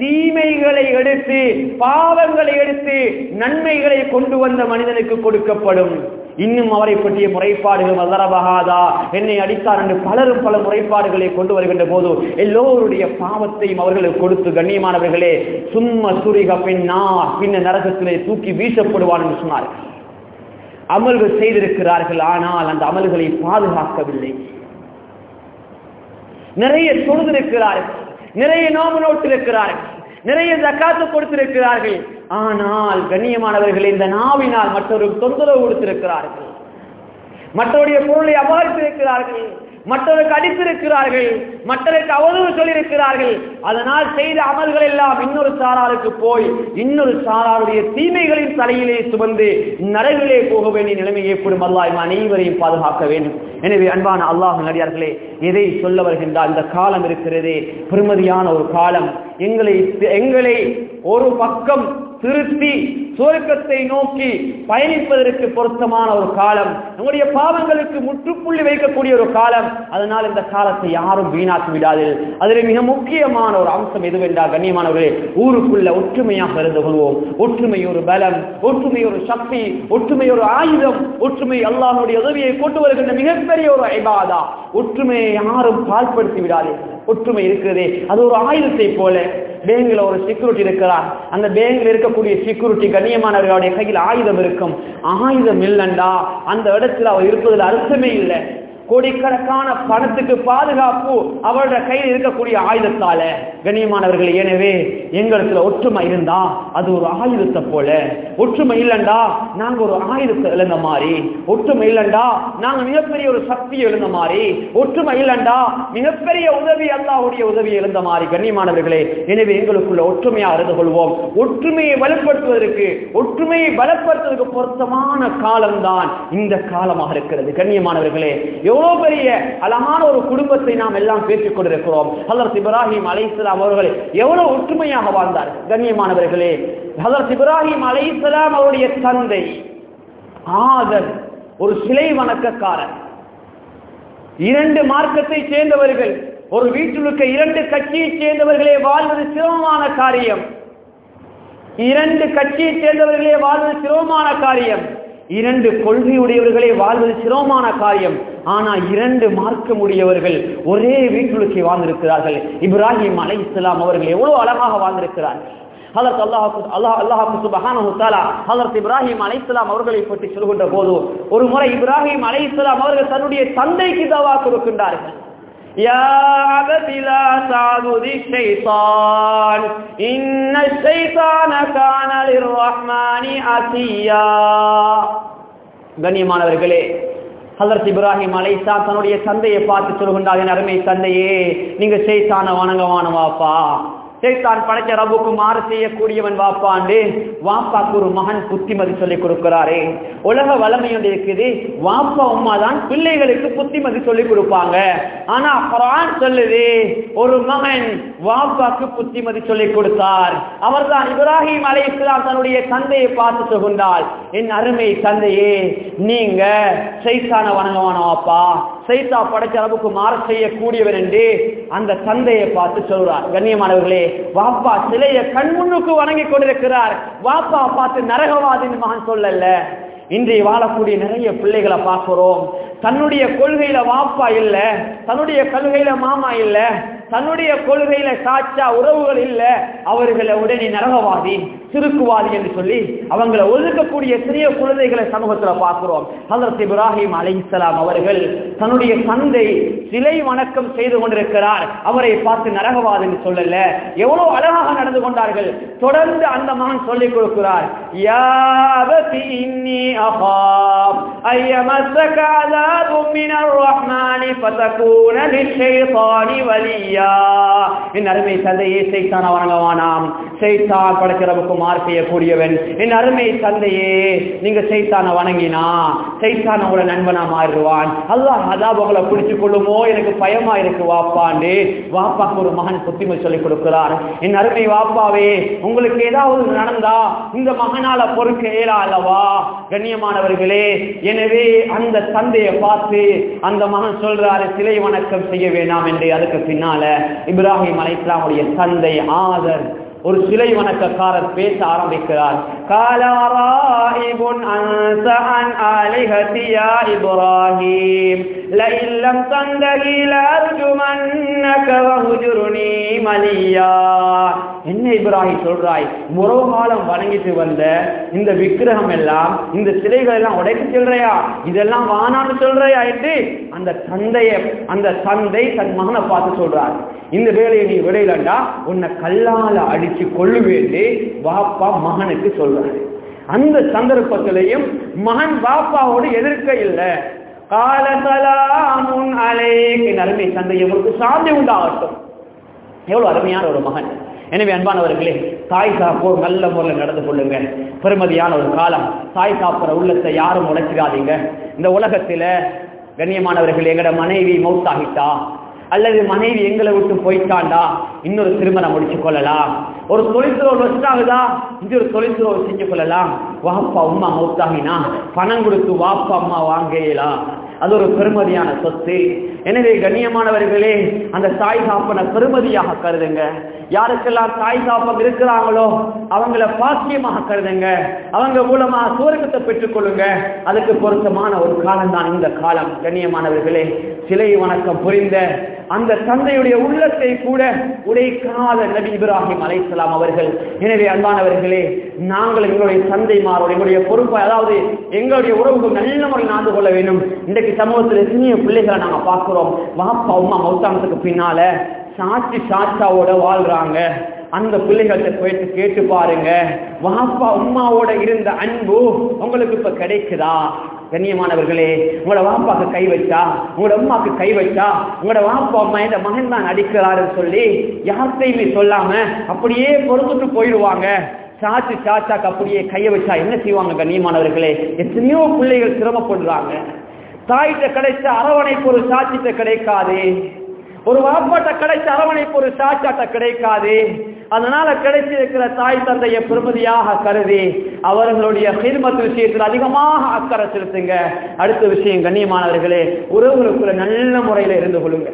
தீமைகளை எடுத்து பாவங்களை எடுத்து நன்மைகளை கொண்டு வந்த மனிதனுக்கு கொடுக்கப்படும். இன்னும் அவரை பற்றிய முறைப்பாடுகள் வல்லரபகாதா என்னை அடித்தார் என்று பலரும் பல முறைப்பாடுகளை கொண்டு வருகின்ற போது எல்லோருடைய பாவத்தையும் அவர்களுக்கு கொடுத்து கண்ணியமானவர்களே சும்ம சுரிக பின்னா பின்ன நரகத்திலே தூக்கி வீசப்படுவான் என்று சொன்னார். அமல்கள் செய்திருக்கிறார்கள் ஆனால் அந்த அமல்களை பாதுகாக்கவில்லை. நிறைய தொழுதிருக்கிறார்கள் நிறைய நோம்பு நோட்டிருக்கிறார்கள். நிறைய ஜக்காத்து கொடுத்திருக்கிறார்கள். ஆனால் கண்ணியமானவர்கள் இந்த நாவினால் மற்றொரு தொந்தரவு கொடுத்திருக்கிறார்கள். மற்றவருடைய பொருளை அபகரித்திருக்கிறார்கள் மற்றவருக்கு அடித்திருக்கிறார்கள் மற்றவருக்கு அவதூறு சொல்லியிருக்கிறார்கள். அதனால் செய்த அமல்கள் எல்லாம் இன்னொரு சாராருக்கு போய் இன்னொரு சாராருடைய தீமைகளின் தலையிலே சுமந்து நரகிலே போக வேண்டிய நிலைமை ஏற்படும். அல்லாஹ் அனைவரையும் பாதுகாக்க வேண்டும். எனவே அன்பான அல்லாஹ் நடிகார்களே எதை சொல்ல வருகின்றால் இந்த காலம் இருக்கிறதே பெருமதியான ஒரு காலம். எங்களை எங்களை ஒரு பக்கம் திருத்தி சுவர்க்கத்தை நோக்கி பயணிப்பதற்கு பொருத்தமான ஒரு காலம் நம்முடைய பாவங்களுக்கு முற்றுப்புள்ளி வைக்கக்கூடிய ஒரு காலம். அதனால் இந்த காலத்தை யாரும் வீணாக்கி விடாதீர்கள். அதில் மிக முக்கியமான ஒரு அம்சம் எதுவென்றால் கண்ணியமானவர்களே ஊருக்குள்ள ஒற்றுமையாக இருந்து கொள்வோம். ஒற்றுமை ஒரு பலம் ஒற்றுமை ஒரு சக்தி ஒற்றுமை ஒரு ஆயுதம் ஒற்றுமை அல்லாஹனுடைய உதவியை கொண்டு வருகின்ற மிகப்பெரிய ஒரு ஐபாதா ஒற்றுமையை யாரும் பால்படுத்தி விடாதீர்கள். ஒற்றுமை இருக்கிறதே. அது ஒரு ஆயுதத்தை போல. பேங்கில் ஒரு செக்யூரிட்டி இருக்கிறார் அந்த பேங்கில் இருக்கக்கூடிய செக்யூரிட்டி கண்ணியமானவர்களுடைய கையில் ஆயுதம் இருக்கும். ஆயுதம் இல்லைண்டா. அந்த இடத்துல அவர் இருப்பதில் அர்த்தமே இல்லை. கோடிக்கணக்கான பணத்துக்கு பாதுகாப்பு அவருடைய கையில் இருக்கக்கூடிய ஆயுதத்தால. கண்ணியமானவர்கள் எனவே எங்களுக்கு ஒற்றுமை இருந்தா அது ஒரு ஆயுதத்தை போல. ஒற்றுமை இல்லைண்டா நாங்க ஒரு ஆயுதத்தை இழந்த மாதிரி. ஒற்றுமை இல்லைண்டா நாங்க மிகப்பெரிய ஒரு சக்தியை எழுந்த மாதிரி. ஒற்றுமை இல்லைண்டா மிகப்பெரிய உதவி அல்லாவுடைய உதவியை எழுந்த மாதிரி. கண்ணியமானவர்களே எனவே எங்களுக்குள்ள ஒற்றுமையா இருந்து கொள்வோம். ஒற்றுமையை வலுப்படுத்துவதற்கு ஒற்றுமையை வலுப்படுத்துவதற்கு பொருத்தமான காலம்தான் இந்த காலமாக இருக்கிறது. கண்ணியமானவர்களே எவ்வளவு பெரிய அழகான ஒரு குடும்பத்தை நாம் எல்லாம் பேசிக் கொண்டிருக்கிறோம். ஹலரத் இப்ராஹிம் அலைஹிஸ்ஸலாம் அவர்கள் எவ்வளவு ஒற்றுமையாக வாழ்ந்தார். கண்ணியமானவர்களே ஹலரத் இப்ராஹிம் அலைஹிஸ்ஸலாம் அவருடைய தந்தை ஆதர் ஒரு சிலை வணக்கக்காரன் இரண்டு மார்க்கத்தை சேர்ந்தவர்கள் ஒரு வீட்டில் இருக்க இரண்டு கட்சியை சேர்ந்தவர்களே வாழ்வது சிரமமான காரியம். இரண்டு கட்சியை சேர்ந்தவர்களே வாழ்வது சிரமமான காரியம். இரண்டு கொள்கையுடையவர்களே வாழ்வது சிரமமான காரியம். ஆனா இரண்டு மார்க்கம் உடையவர்கள் ஒரே வீட்டுக்கு வாழ்ந்திருக்கிறார்கள். இப்ராஹிம் அலை இஸ்லாம் அவர்கள் எவ்வளவு அழகாக வாழ்ந்திருக்கிறார்கள் ஹலத் அல்லாஹு அல்லாஹ் அல்லாஹு சுபஹானஹு தஆலா ஹலரத் இப்ராஹிம் அலைஹிஸ்ஸலாம் அவர்களை பற்றி சொல்கின்ற போது ஒரு முறை இப்ராஹிம் அலைஹிஸ்ஸலாம் அவர்கள் தன்னுடைய தந்தைக்கு தவா கொடுக்கின்றார்கள். يا عبد لا تعبد الشيطان إن الشيطان كان للرحمن عصيا கண்ணியமானவர்களே ஹலரத் இப்ராஹிம் அலைசா தன்னுடைய தந்தையை பார்த்து சொல்கின்றார் என் அருமை தந்தையே நீங்க செய்தான வணங்கவானவாப்பா சேத்தான் படைச்ச ரபுக்கு மாறு செய்யக்கூடியவன் வாப்பாண்டு. வாப்பாக்கு ஒரு மகன் புத்திமதி சொல்லிக் கொடுக்கிறாரே. உலக வளமை ஒன்று இருக்குது வாப்பா உமா தான் பிள்ளைகளுக்கு புத்திமதி சொல்லிக் கொடுப்பாங்க. ஆனா குரான் சொல்லுது ஒரு மகன் வாப்பாக்கு புத்திமதி சொல்லிக் கொடுத்தார். அவர்தான் இப்ராஹிம் அலை இஸ்லாம் தன்னுடைய தந்தையை பார்த்து சொல்கின்றார் என் அருமை தந்தையே நீங்க சைத்தான வணங்கவான வாப்பா? சைத்தா படைச்ச அளவுக்கு மாற செய்யக்கூடியவர் என்று அந்த தந்தையை பார்த்து சொல்றார். கண்ணியமானவர்களே வாப்பா சிலையை கண்முன்னுக்கு வணங்கி கொண்டிருக்கிறார். வாப்பா பார்த்து நரகவாதின் மகன் சொல்லல இன்றைய வாழக்கூடிய நிறைய பிள்ளைகளை பார்க்கிறோம். தன்னுடைய கொள்கையில வாப்பா இல்ல தன்னுடைய கொள்கையில மாமா இல்ல தன்னுடைய கொள்கையில சாச்சா உறவுகள் இல்ல அவர்களை உடனே நரகவாதி சிறுக்குவாதி என்று சொல்லி அவங்களை ஒதுக்கக்கூடிய சிறிய குழந்தைகளை சமூகத்துல பார்க்கிறோம். ஹசரத் இப்ராஹிம் அலைஹிஸ்ஸலாம் அவர்கள் தன்னுடைய தந்தை சிலை வணக்கம் செய்து கொண்டிருக்கிறார். அவரை பார்த்து நரகவாதி என்று சொல்லல எவ்வளவு அழகாக நடந்து கொண்டார்கள். தொடர்ந்து அந்த மகன் சொல்லிக் கொடுக்கிறார் யாவதி அபதி இன்னி அகாப் ஐயமஸ்ஸக அஸாபும் மினர் ரஹ்மானி ஃபதகூன லிஷைத்தானி வலியா என் அருமை தந்தையே சைத்தான் வணங்கவானாம் சைத்தான் படைக்கிறவுக்கு மார் செய்யக்கூடியவன் என் அருமை தந்தையே நீங்க சைத்தான வணங்கினா சைத்தான் உங்களை நண்பனா மாறிடுவான். அல்லாஹ் அதாப் பிடிச்சு கொள்ளுமோ எனக்கு பயமா இருக்கு வாப்பாண்டு. வாப்பாக்கு ஒரு மகன் புத்திமை சொல்லிக் கொடுக்கிறார். என் அருமை வாப்பாவே உங்களுக்கு ஏதாவது நடந்தா இந்த மகனால பொறுக்க இயலா அல்லவா கண்ணியமானவர்களே எனவே அந்த தந்தையை பார்த்து அந்த மகன் சொல்றாரு சிலை வணக்கம் செய்ய வேண்டாம் என்று அதுக்கு பின்னால இப்ராஹிம் அலைஸ்லாமுடைய தந்தை ஆதர் ஒரு சிலை வணக்கக்காரர் பேச ஆரம்பிக்கிறார். காலாராயிபுன் அன்ஸ அன் ஆலிஹதியா இப்ராஹிம். லஇன் லம் தந்தஹி லஅர்ஜுமன்னக வஹுஜுருனி மலியா. என்ன இப்ராஹிம் சொல்றாய்? முரோகாலம் வணங்கிட்டு வந்த இந்த விக்கிரகம் எல்லாம் இந்த சிலைகள் எல்லாம் உடைத்து சொல்றையா? இதெல்லாம் வானான்னு சொல்றையா என்று அந்த தந்தைய அந்த தந்தை தன் மகனை பார்த்து சொல்றார். இந்த வேலையை நீ விடையிலண்டா? உன்னை கல்லால அடி அடிச்சு கொள்ளுவேண்டு பாப்பா மகனுக்கு சொல்றாரு. அந்த சந்தர்ப்பத்திலையும் மகன் பாப்பாவோடு எதிர்க்க இல்லை. காலசலாமுன் அலைக்கு அருமை தந்தை இவருக்கு சாந்தி உண்டாகட்டும். எவ்வளவு அருமையான ஒரு மகன். எனவே அன்பானவர்களே தாய் சாப்போர் நல்ல முறையில் நடந்து கொள்ளுங்க. பெருமதியான ஒரு காலம். தாய் சாப்பிட்ற உள்ளத்தை யாரும் உழைச்சிடாதீங்க இந்த உலகத்தில் கண்ணியமானவர்கள் எங்கட மனைவி மௌத்தாகிட்டா? அல்லது மனைவி எங்களை விட்டு போயிட்டாண்டா? இன்னொரு திருமணம் முடிச்சு கொள்ளலாம். ஒரு தொழில்துறை வசதி ஆகுதா இது ஒரு தொழில்துறை செஞ்சு கொள்ளலாம். வாப்பா அம்மா மௌத்தாகினா பணம் கொடுத்து வாப்பா அம்மா வாங்கலாம். அது ஒரு பெருமதியான சொத்து. எனவே கண்ணியமானவர்களே அந்த தாய் சாப்பனை பெருமதியாக கருதுங்க. யாருக்கெல்லாம் தாய் சாப்பம் இருக்கிறாங்களோ அவங்கள பாக்கியமாக கருதுங்க. அவங்க மூலமா சுவர்க்கத்தை பெற்றுக்கொள்ளுங்க அதுக்கு பொருத்தமான ஒரு காலம் தான் இந்த காலம். கண்ணியமானவர்களே சிலை வணக்கம் புரிந்த அந்த தந்தையுடைய உள்ளத்தை கூட உடைக்காத நபி இப்ராஹிம் அலைசலாம் அவர்கள். எனவே அன்பானவர்களே நாங்கள் எங்களுடைய தந்தைமாரோட எங்களுடைய பொறுப்பை அதாவது எங்களுடைய உறவுகள் நல்ல முறையில் நடந்து கொள்ள வேண்டும். இன்றைக்கு சமூகத்தில் எத்தனையோ பிள்ளைகளை நாங்கள் பார்க்குறோம். வாப்பா அம்மா மௌத்தானத்துக்கு பின்னால சாட்சி சாட்சாவோட வாழ்றாங்க. அந்த பிள்ளைகள்கிட்ட போயிட்டு கேட்டு பாருங்க. வாப்பா உமாவோட இருந்த அன்பு உங்களுக்கு இப்ப கிடைக்குதா? கண்ணியமானவர்களே உங்களோட வாப்பாக்கு கை வச்சா உங்களோட அம்மாக்கு கை வச்சா உங்களோட வாப்பா அம்மா இந்த மகன் தான் நடிக்கிறாருன்னு சொல்லி யார்கிட்டையுமே சொல்லாம அப்படியே பொறுத்துட்டு போயிடுவாங்க. சாச்சு சாச்சாக்கு அப்படியே கையை வச்சா என்ன செய்வாங்க கண்ணியமானவர்களே? எத்தனையோ பிள்ளைகள் சிரமப்படுறாங்க. தாய்கிட்ட கிடைச்ச அரவணைப்பு ஒரு சாட்சிட்ட கிடைக்காது. ஒரு வாப்பாட்ட கிடைச்ச அரவணைப்பு ஒரு சாட்சாட்ட கிடைக்காது. அதனால கிடைச்சிருக்கிற தாய் தந்தைய பெருமதியாக கருதி அவர்களுடைய ஹிர்மத் விஷயத்தில் அதிகமாக அக்கறை செலுத்துங்க. அடுத்த விஷயம் கண்ணியமானவர்களே உறவுகளுக்குள்ள நல்ல முறையில இருந்து கொள்ளுங்க.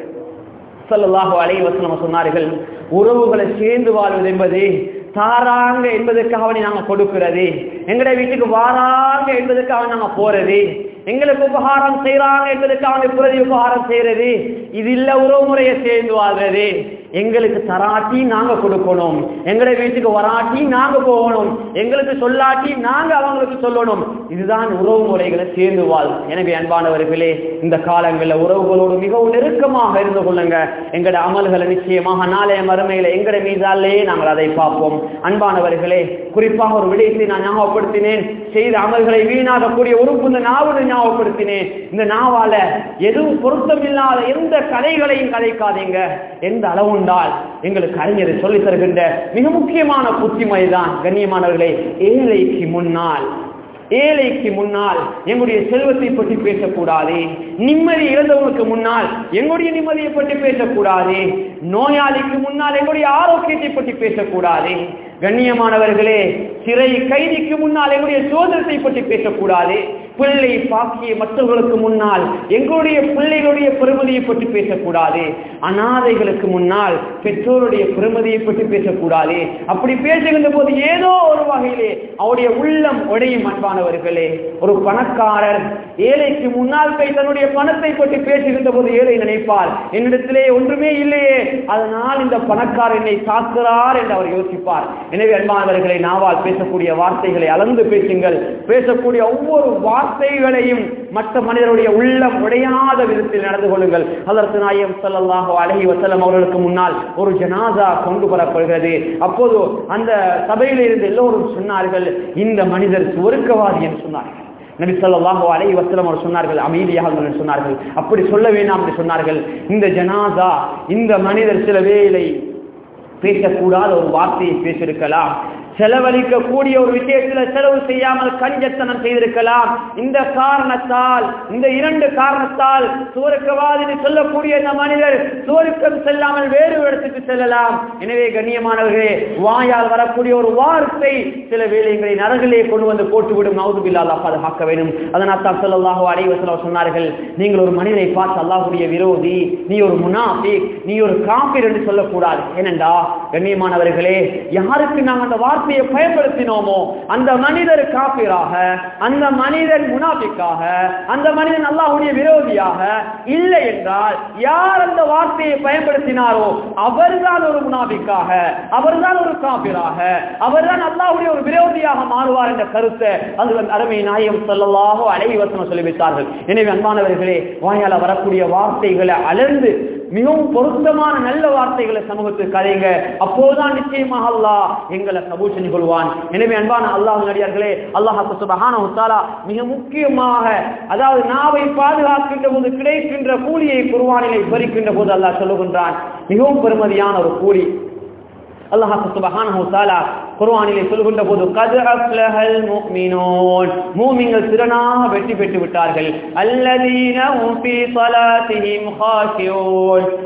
சொல்லலாக அலைஹி நம்ம சொன்னார்கள் உறவுகளை சேர்ந்து வாழ்வது என்பது தாராங்க என்பதற்காக நாங்கள் கொடுக்கிறது. எங்களுடைய வீட்டுக்கு வாராங்க என்பதற்காக நாங்கள் போறது. எங்களுக்கு உபகாரம் செய்யறாங்க என்பதற்காக பிரதி உபகாரம் செய்யறது இது இல்ல உறவுமுறையை சேர்ந்து வாழ்றது எங்களுக்கு தராட்டி நாங்க கொடுக்கணும். எங்களை வீட்டுக்கு வராட்டி நாங்க போகணும். எங்களுக்கு சொல்லாட்டி நாங்க அவங்களுக்கு சொல்லணும். இதுதான் உறவு முறைகளை சேர்ந்து வாழ் எனவே அன்பானவர்களே இந்த காலங்களில் உறவுகளோடு மிகவும் நெருக்கமாக இருந்து கொள்ளுங்க. எங்களோட அமல்களை நிச்சயமாக நாளைய மறுமையில எங்கட மீதாலேயே நாங்கள் அதை பார்ப்போம். அன்பானவர்களே குறிப்பாக ஒரு விடயத்தை நான் ஞாபகப்படுத்தினேன். செய்த அமல்களை வீணாகக்கூடிய உறுப்பு இந்த நாவலை ஞாபகப்படுத்தினேன். இந்த நாவால எதுவும் பொருத்தமில்லாத எந்த கதைகளையும் கதைக்காதீங்க. எந்த அளவு உண்டால் எங்களுக்கு அறிஞரை சொல்லி தருகின்ற மிக முக்கியமான புத்திமை தான் கண்ணியமானவர்களே ஏழைக்கு முன்னால் ஏழைக்கு முன்னால் எங்களுடைய செல்வத்தை பற்றி பேசக்கூடாது. நிம்மதி இழந்தவனுக்கு முன்னால் எங்களுடைய நிம்மதியை பற்றி பேசக்கூடாது. நோயாளிக்கு முன்னால் எங்களுடைய ஆரோக்கியத்தை பற்றி பேசக்கூடாது. கண்ணியமானவர்களே சிறை கைதிக்கு முன்னால் எங்களுடைய சுதந்திரத்தை பற்றி பேசக்கூடாது. பிள்ளை பாக்கிய மற்றவர்களுக்கு முன்னால் எங்களுடைய பிள்ளைகளுடைய பெருமதியை பற்றி பேசக்கூடாது. அனாதைகளுக்கு முன்னால் பெற்றோருடைய பெருமதியை பற்றி பேசக்கூடாது. அப்படி பேசுகின்ற போது ஏதோ ஒரு வகையிலே அவருடைய உள்ளம் உடையும் அன்பானவர்களே. ஒரு பணக்காரர் ஏழைக்கு முன்னால் கை தன்னுடைய பணத்தை பற்றி பேசுகின்ற போது ஏழை நினைப்பார் என்னிடத்திலே ஒன்றுமே இல்லையே. அதனால் இந்த பணக்காரர் என்னை தாக்குறார் என்று அவர் யோசிப்பார். எனவே அன்பானவர்களை நாவால் பேசக்கூடிய வார்த்தைகளை அளந்து பேசுங்கள். பேசக்கூடிய ஒவ்வொரு வார்த்தை வார்த்தைகளையும் மற்ற மனிதருடைய உள்ளம் உடையாத விதத்தில் நடந்து கொள்ளுங்கள். அதற்கு நாயம் ஸல்லல்லாஹு அலைஹி வசலம் அவர்களுக்கு முன்னால் ஒரு ஜனாதா கொண்டு வரப்படுகிறது. அப்போது அந்த சபையில் இருந்து எல்லோரும் சொன்னார்கள் இந்த மனிதர் சுவருக்கவாதி என்று சொன்னார்கள். நபி சொல்லாஹோ அலை வஸல்லம் அவர் சொன்னார்கள் அமைதியாக சொன்னார்கள். அப்படி சொல்ல வேண்டாம் என்று சொன்னார்கள். இந்த ஜனாதா இந்த மனிதர் சில வேலை பேசக்கூடாத ஒரு வார்த்தையை பேசியிருக்கலாம். செலவழிக்க கூடிய ஒரு விஷயத்துல செலவு செய்யாமல் கஞ்சத்தனம் செய்திருக்கலாம். இந்த காரணத்தால் இந்த இரண்டு காரணத்தால் சுவருக்கவாதின்னு சொல்லக்கூடிய இந்த மனிதர் சுவருக்கம் செல்லாமல் வேறு இடத்துக்கு செல்லலாம். எனவே கண்ணியமானவர்களே வாயால் வரக்கூடிய ஒரு வார்த்தை சில வேலைகளை நரகிலே கொண்டு வந்து போட்டுவிடும். நவுதுபில்லா பாதுகாக்க வேண்டும். அதனால் தான் சொல்லல்லாஹோ அலைவசலம் சொன்னார்கள் நீங்கள் ஒரு மனிதரை பார்த்து அல்லாஹுடைய விரோதி நீ ஒரு முனாஃபிக் நீ ஒரு காப்பீர் என்று சொல்லக்கூடாது. ஏனென்றா கண்ணியமானவர்களே யாருக்கு நாங்கள் அந்த வார்த்தை வார்த்தையை பயன்படுத்தினோமோ அந்த மனிதர் காப்பீராக அந்த மனிதன் முனாபிக்காக அந்த மனிதன் அல்லாஹுடைய விரோதியாக இல்லை என்றால் யார் அந்த வார்த்தையை பயன்படுத்தினாரோ அவர்தான் ஒரு முனாபிக்காக அவர்தான் ஒரு காப்பீராக அவர்தான் அல்லாஹுடைய ஒரு விரோதியாக மாறுவார் என்ற கருத்தை அது அருமை நாயம் சொல்லலாக அலைவசனம் சொல்லி வைத்தார்கள் எனவே அன்பானவர்களே வாயால வரக்கூடிய வார்த்தைகளை அலர்ந்து மிகவும் பொருத்தமான நல்ல வார்த்தைகளை சமூகத்துக்கு கதைங்க. அப்போதுதான் நிச்சயமாக அல்லாஹ் எங்களை கபூல் செஞ்சு கொள்வான். எனவே அன்பான அல்லாஹ் நடிகார்களே அல்லாஹ் சுபஹான உத்தாலா மிக முக்கியமாக அதாவது நாவை பாதுகாக்கின்ற போது கிடைக்கின்ற கூலியை குருவானிலை பறிக்கின்ற போது அல்லாஹ் சொல்லுகின்றான். மிகவும் பெருமதியான ஒரு கூலி. அல்லாஹ் சுபஹானஹு தஆலா குர்ஆனிலே சொல்கின்ற போது கத் அஃப்லஹல் முஃமினூன். மூமின்கள் திறனாக வெற்றி பெற்று விட்டார்கள். அல்லதீன ஹும் ஃபீ ஸலாத்திஹிம்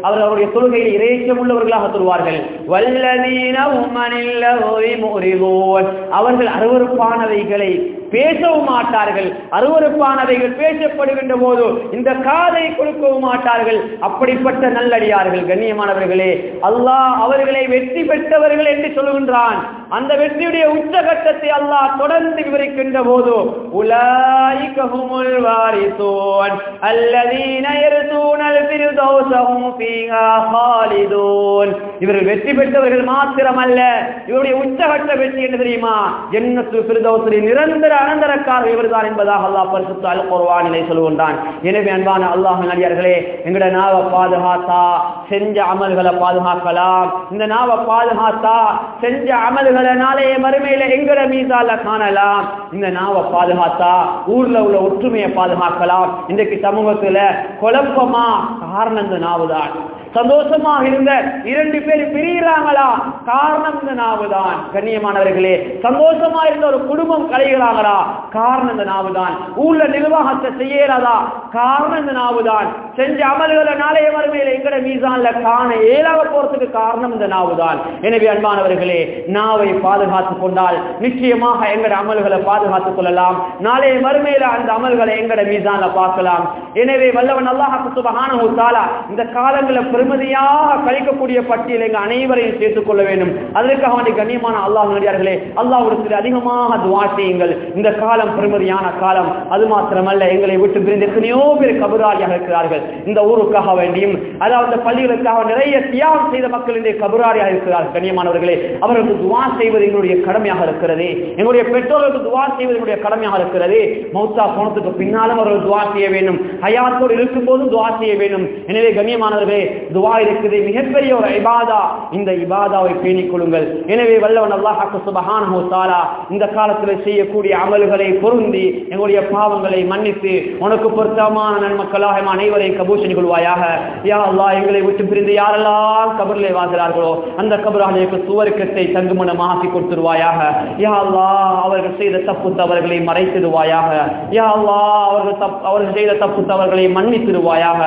அவர் அவருடைய தொழுகையில் இறைச்சம் உள்ளவர்களாக சொல்வார்கள். வல்லதீன ஹும் அனில் லஹ்வி முரிதூன் அவர்கள் அருவருப்பானவைகளை பேசவும் மாட்டார்கள். அருவருப்பானவைகள் பேசப்படுகின்ற போது இந்த காதை கொடுக்கவும் மாட்டார்கள். அப்படிப்பட்ட நல்லடியார்கள் கண்ணியமானவர்களே அல்லாஹ் அவர்களை வெற்றி பெற்றவர்கள் என்று சொல்லுகின்றான். அந்த வெற்றியுடைய உச்சகட்டத்தை அல்லாஹ் தொடர்ந்து விவரிக்கின்ற போது உலாயிகஹுமுல் வாரிசூன் அல்லதீன யர்சூனல் ஃபிர்தௌஸஹும் ஃபீஹா காலிதூன் இவர்கள் வெற்றி பெற்றவர்கள் மாத்திரமல்ல இவருடைய உச்சகட்ட வெற்றி என்ன தெரியுமா? ஜன்னத்து ஃபிர்தௌஸில் நிரந்தர அனந்தரக்காரர் இவர்தான் என்பதாக அல்லாஹ் பரிசுத்த அல் குர்ஆனிலே சொல்லுகின்றான் எனவே அன்பான அல்லாஹ் நடிகார்களே எங்கட நாவை பாதுகாத்தா செஞ்ச அமல்களை பாதுகாக்கலாம். இந்த நாவை பாதுகாத்தா செஞ்ச அமல்களை நாளைய மறுமையில எங்கட மீசால காணலாம். இந்த நாவை பாதுகாத்தா ஊர்ல உள்ள ஒற்றுமையை பாதுகாக்கலாம். இன்றைக்கு சமூகத்துல குழப்பமா காரணம் இந்த நாவுதான். சந்தோஷமாக இருந்த இரண்டு பேர் பிரிகிறாங்களா காரணம் இந்த நாவுதான். கண்ணியமானவர்களே சந்தோஷமா இருந்த ஒரு குடும்பம் கலைகிறாங்களா? காரணம் இந்த நாவுதான். ஊர்ல நிர்வாகத்தை செய்யறதா? காரணம் இந்த நாவுதான். செஞ்ச அமல்களை நாளைய மறுமையில எங்கட மீசான்ல காண ஏழாக போறதுக்கு காரணம் இந்த நாவு தான் எனவே அன்பானவர்களே நாவை பாதுகாத்துக் கொண்டால் நிச்சயமாக எங்கட அமல்களை பாதுகாத்துக் கொள்ளலாம். நாளைய மறுமையில அந்த அமல்களை எங்கட மீசான்ல பார்க்கலாம். எனவே வல்லவன் அல்லாஹ் சுபகான உத்தாலா இந்த காலங்களை பெருமதியாக கழிக்கக்கூடிய பட்டியல் எங்க அனைவரையும் சேர்த்துக் கொள்ள வேண்டும். அதற்காக வேண்டிய கண்ணியமான அல்லாஹ் நடிகார்களே அல்லாஹ்விடத்தில் அதிகமாக துவா செய்யுங்கள். இந்த காலம் பெருமதியான காலம். அது மாத்திரமல்ல எங்களை விட்டு பிரிந்து எத்தனையோ பேர் கபுராரியாக இருக்கிறார்கள். இந்த ஊருக்காக வேண்டியும் அதாவது பள்ளிகளுக்காக நிறைய தியாகம் செய்த மக்கள் இன்றைய கபுராரியாக இருக்கிறார்கள். கண்ணியமானவர்களே அவர்களுக்கு துவா செய்வது எங்களுடைய கடமையாக இருக்கிறது. எங்களுடைய பெற்றோர்களுக்கு துவா செய்வது எங்களுடைய கடமையாக இருக்கிறது. மௌத்தா போனத்துக்கு பின்னாலும் அவர்கள் துவா செய்ய வேண்டும். ஹயாத்தோடு இருக்கும் போதும் துவா செய்ய வேண்டும். எனவே கண்ணியமானவர்களே துவா இருக்குது. மிகப்பெரிய ஒரு இபாதா. இந்த இபாதாவை பேணிக் கொள்ளுங்கள். எனவே வல்லவன் அல்லாஹ் சுபஹானஹு தஆலா இந்த காலத்தில் செய்யக்கூடிய அமல்களை பொருந்தி எங்களுடைய பாவங்களை மன்னித்து உனக்கு பொருத்தமான நன்மக்களாக அனைவரை அனைவரையும் கபூஷன் கொள்வாயாக யா அல்லா எங்களை விட்டு பிரிந்து யாரெல்லாம் கபரிலே வாழ்கிறார்களோ அந்த கபராளுக்கு சுவர்க்கத்தை தங்குமணமாக ஆக்கி கொடுத்துருவாயாக. யா அல்லா அவர்கள் செய்த தப்பு தவறுகளை மறைத்திடுவாயாக. யா அல்லா அவர்கள் தப் அவர்கள் செய்த தப்பு தவறுகளை மன்னித்திடுவாயாக.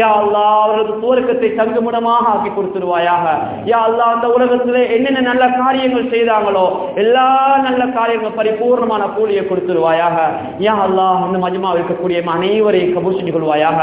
யா அல்லா அவர்களுக்கு சுவர்க்கத்தை தங்குமணமாக ஆக்கி கொடுத்துருவாயாக. யா அல்லா அந்த உலகத்திலே என்னென்ன நல்ல காரியங்கள் செய்தாங்களோ எல்லா நல்ல காரியங்களும் பரிபூர்ணமான கூலியை கொடுத்துருவாயாக. யா அல்லா இந்த மஜ்மா இருக்கக்கூடிய அனைவரையும் கபூஷன் கொள்வாயாக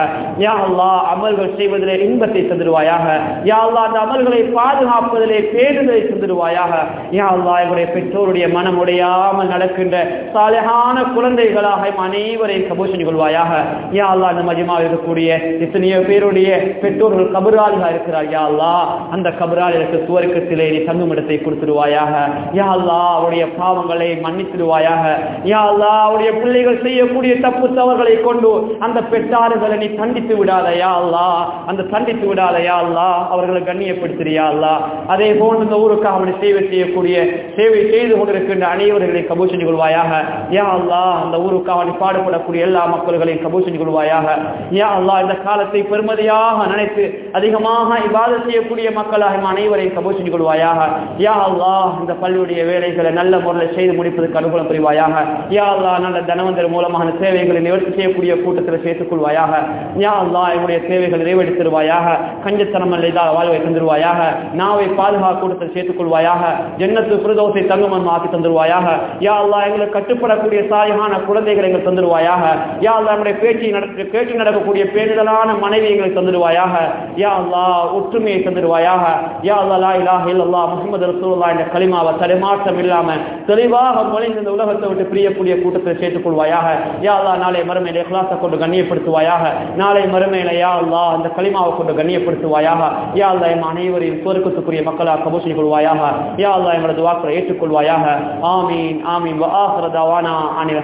யா அல்லாஹ் அமல்கள் செய்வதிலே இன்பத்தை தந்துடுவாயாக. யா அல்லா அந்த அமல்களை பாதுகாப்பதிலே பேடுதலை தந்துடுவாயாக. யா அல்லா எங்களுடைய பெற்றோருடைய மனம் உடையாமல் நடக்கின்ற சாலையான குழந்தைகளாக அனைவரையும் கபூஷன் கொள்வாயாக. யா அல்லா அந்த மஜ்மா இருக்கக்கூடிய எத்தனையோ பேருடைய பெற்றோர்கள் கபராளிகளாக இருக்கிறார். யா அல்லா அந்த கபராளிகளுக்கு துவர்க்கத்திலே நீ தங்கும் இடத்தை கொடுத்துருவாயாக யா அல்லா அவருடைய பாவங்களை மன்னித்துடுவாயாக. யா அல்லா அவருடைய பிள்ளைகள் செய்யக்கூடிய தப்பு தவறுகளை கொண்டு அந்த பெற்றாறுகளை நீ தண்டித்து விடாதயா அல்லா. அந்த தண்டித்து விடாதயா அல்லா. அவர்களை கண்ணியப்படுத்துறியா அல்லா. அதே போல் இந்த ஊருக்காக அவனை சேவை செய்யக்கூடிய சேவை செய்து கொண்டிருக்கின்ற அனைவர்களை கபூ செஞ்சு கொள்வாயாக. யா அல்லா அந்த ஊருக்காக அவனை பாடுபடக்கூடிய எல்லா மக்கள்களையும் கபூ செஞ்சு கொள்வாயாக. யா அல்லா இந்த காலத்தை பெருமதியாக நினைத்து அதிகமாக இவ்வாறு செய்யக்கூடிய மக்களாக அனைவரையும் கபூ செஞ்சு கொள்வாயாக. யா அல்லா இந்த பள்ளியுடைய வேலைகளை நல்ல முறையில் செய்து முடிப்பதற்கு அனுகூலம் புரிவாயாக. யா அல்லா நல்ல தனவந்தர் மூலமான சேவைகளை நிவர்த்தி செய்யக்கூடிய கூட்டத்தில் சேர்த்துக் கொள்வாயாக. யா அல்லா என்னுடைய தேவைகள் நிறைவேற்றிருவாயாக கஞ்சத்தனம் இல்லாத வாழ்வை தந்துருவாயாக நாவை பாதுகாப்பு கூட்டத்தில் சேர்த்துக் கொள்வாயாக ஜன்னத்து பிரதோசை தங்கமன் ஆக்கி தந்துருவாயாக யா அல்லா எங்களுக்கு கட்டுப்படக்கூடிய சாயகான குழந்தைகளை எங்களுக்கு தந்துருவாயாக யா அல்லா நம்முடைய பேச்சு நடக்க பேச்சு நடக்கக்கூடிய பேரிடலான மனைவி எங்களுக்கு தந்துருவாயாக யா அல்லா ஒற்றுமையை தந்துருவாயாக யா அல்லா லா இலாஹ இல்லல்லாஹ் முஹம்மது ரசூலுல்லாஹ் என்ற களிமாவை தடைமாற்றம் இல்லாம தெளிவாக மொழிந்து இந்த உலகத்தை விட்டு பிரியக்கூடிய கூட்டத்தில் சேர்த்துக் கொள்வாயாக யா அல்லா நாளை மறுமையில இஹ்லாஸை கொண்டு கண்ணியப்படுத்துவாயாக நாளை மறுமையில யா அல்லாஹ் அந்த களிமாவை கொண்டு கண்ணியப்படுத்துவாயாக. யா அல்லா எம் அனைவரையும் சோருக்கத்துக்குரிய மக்களாக கபூல் செய்து கொள்வாயாக. யா அல்லா எங்களது வாக்களை ஏற்றுக்கொள்வாயாக. ஆமீன் ஆமீன். வ அனில்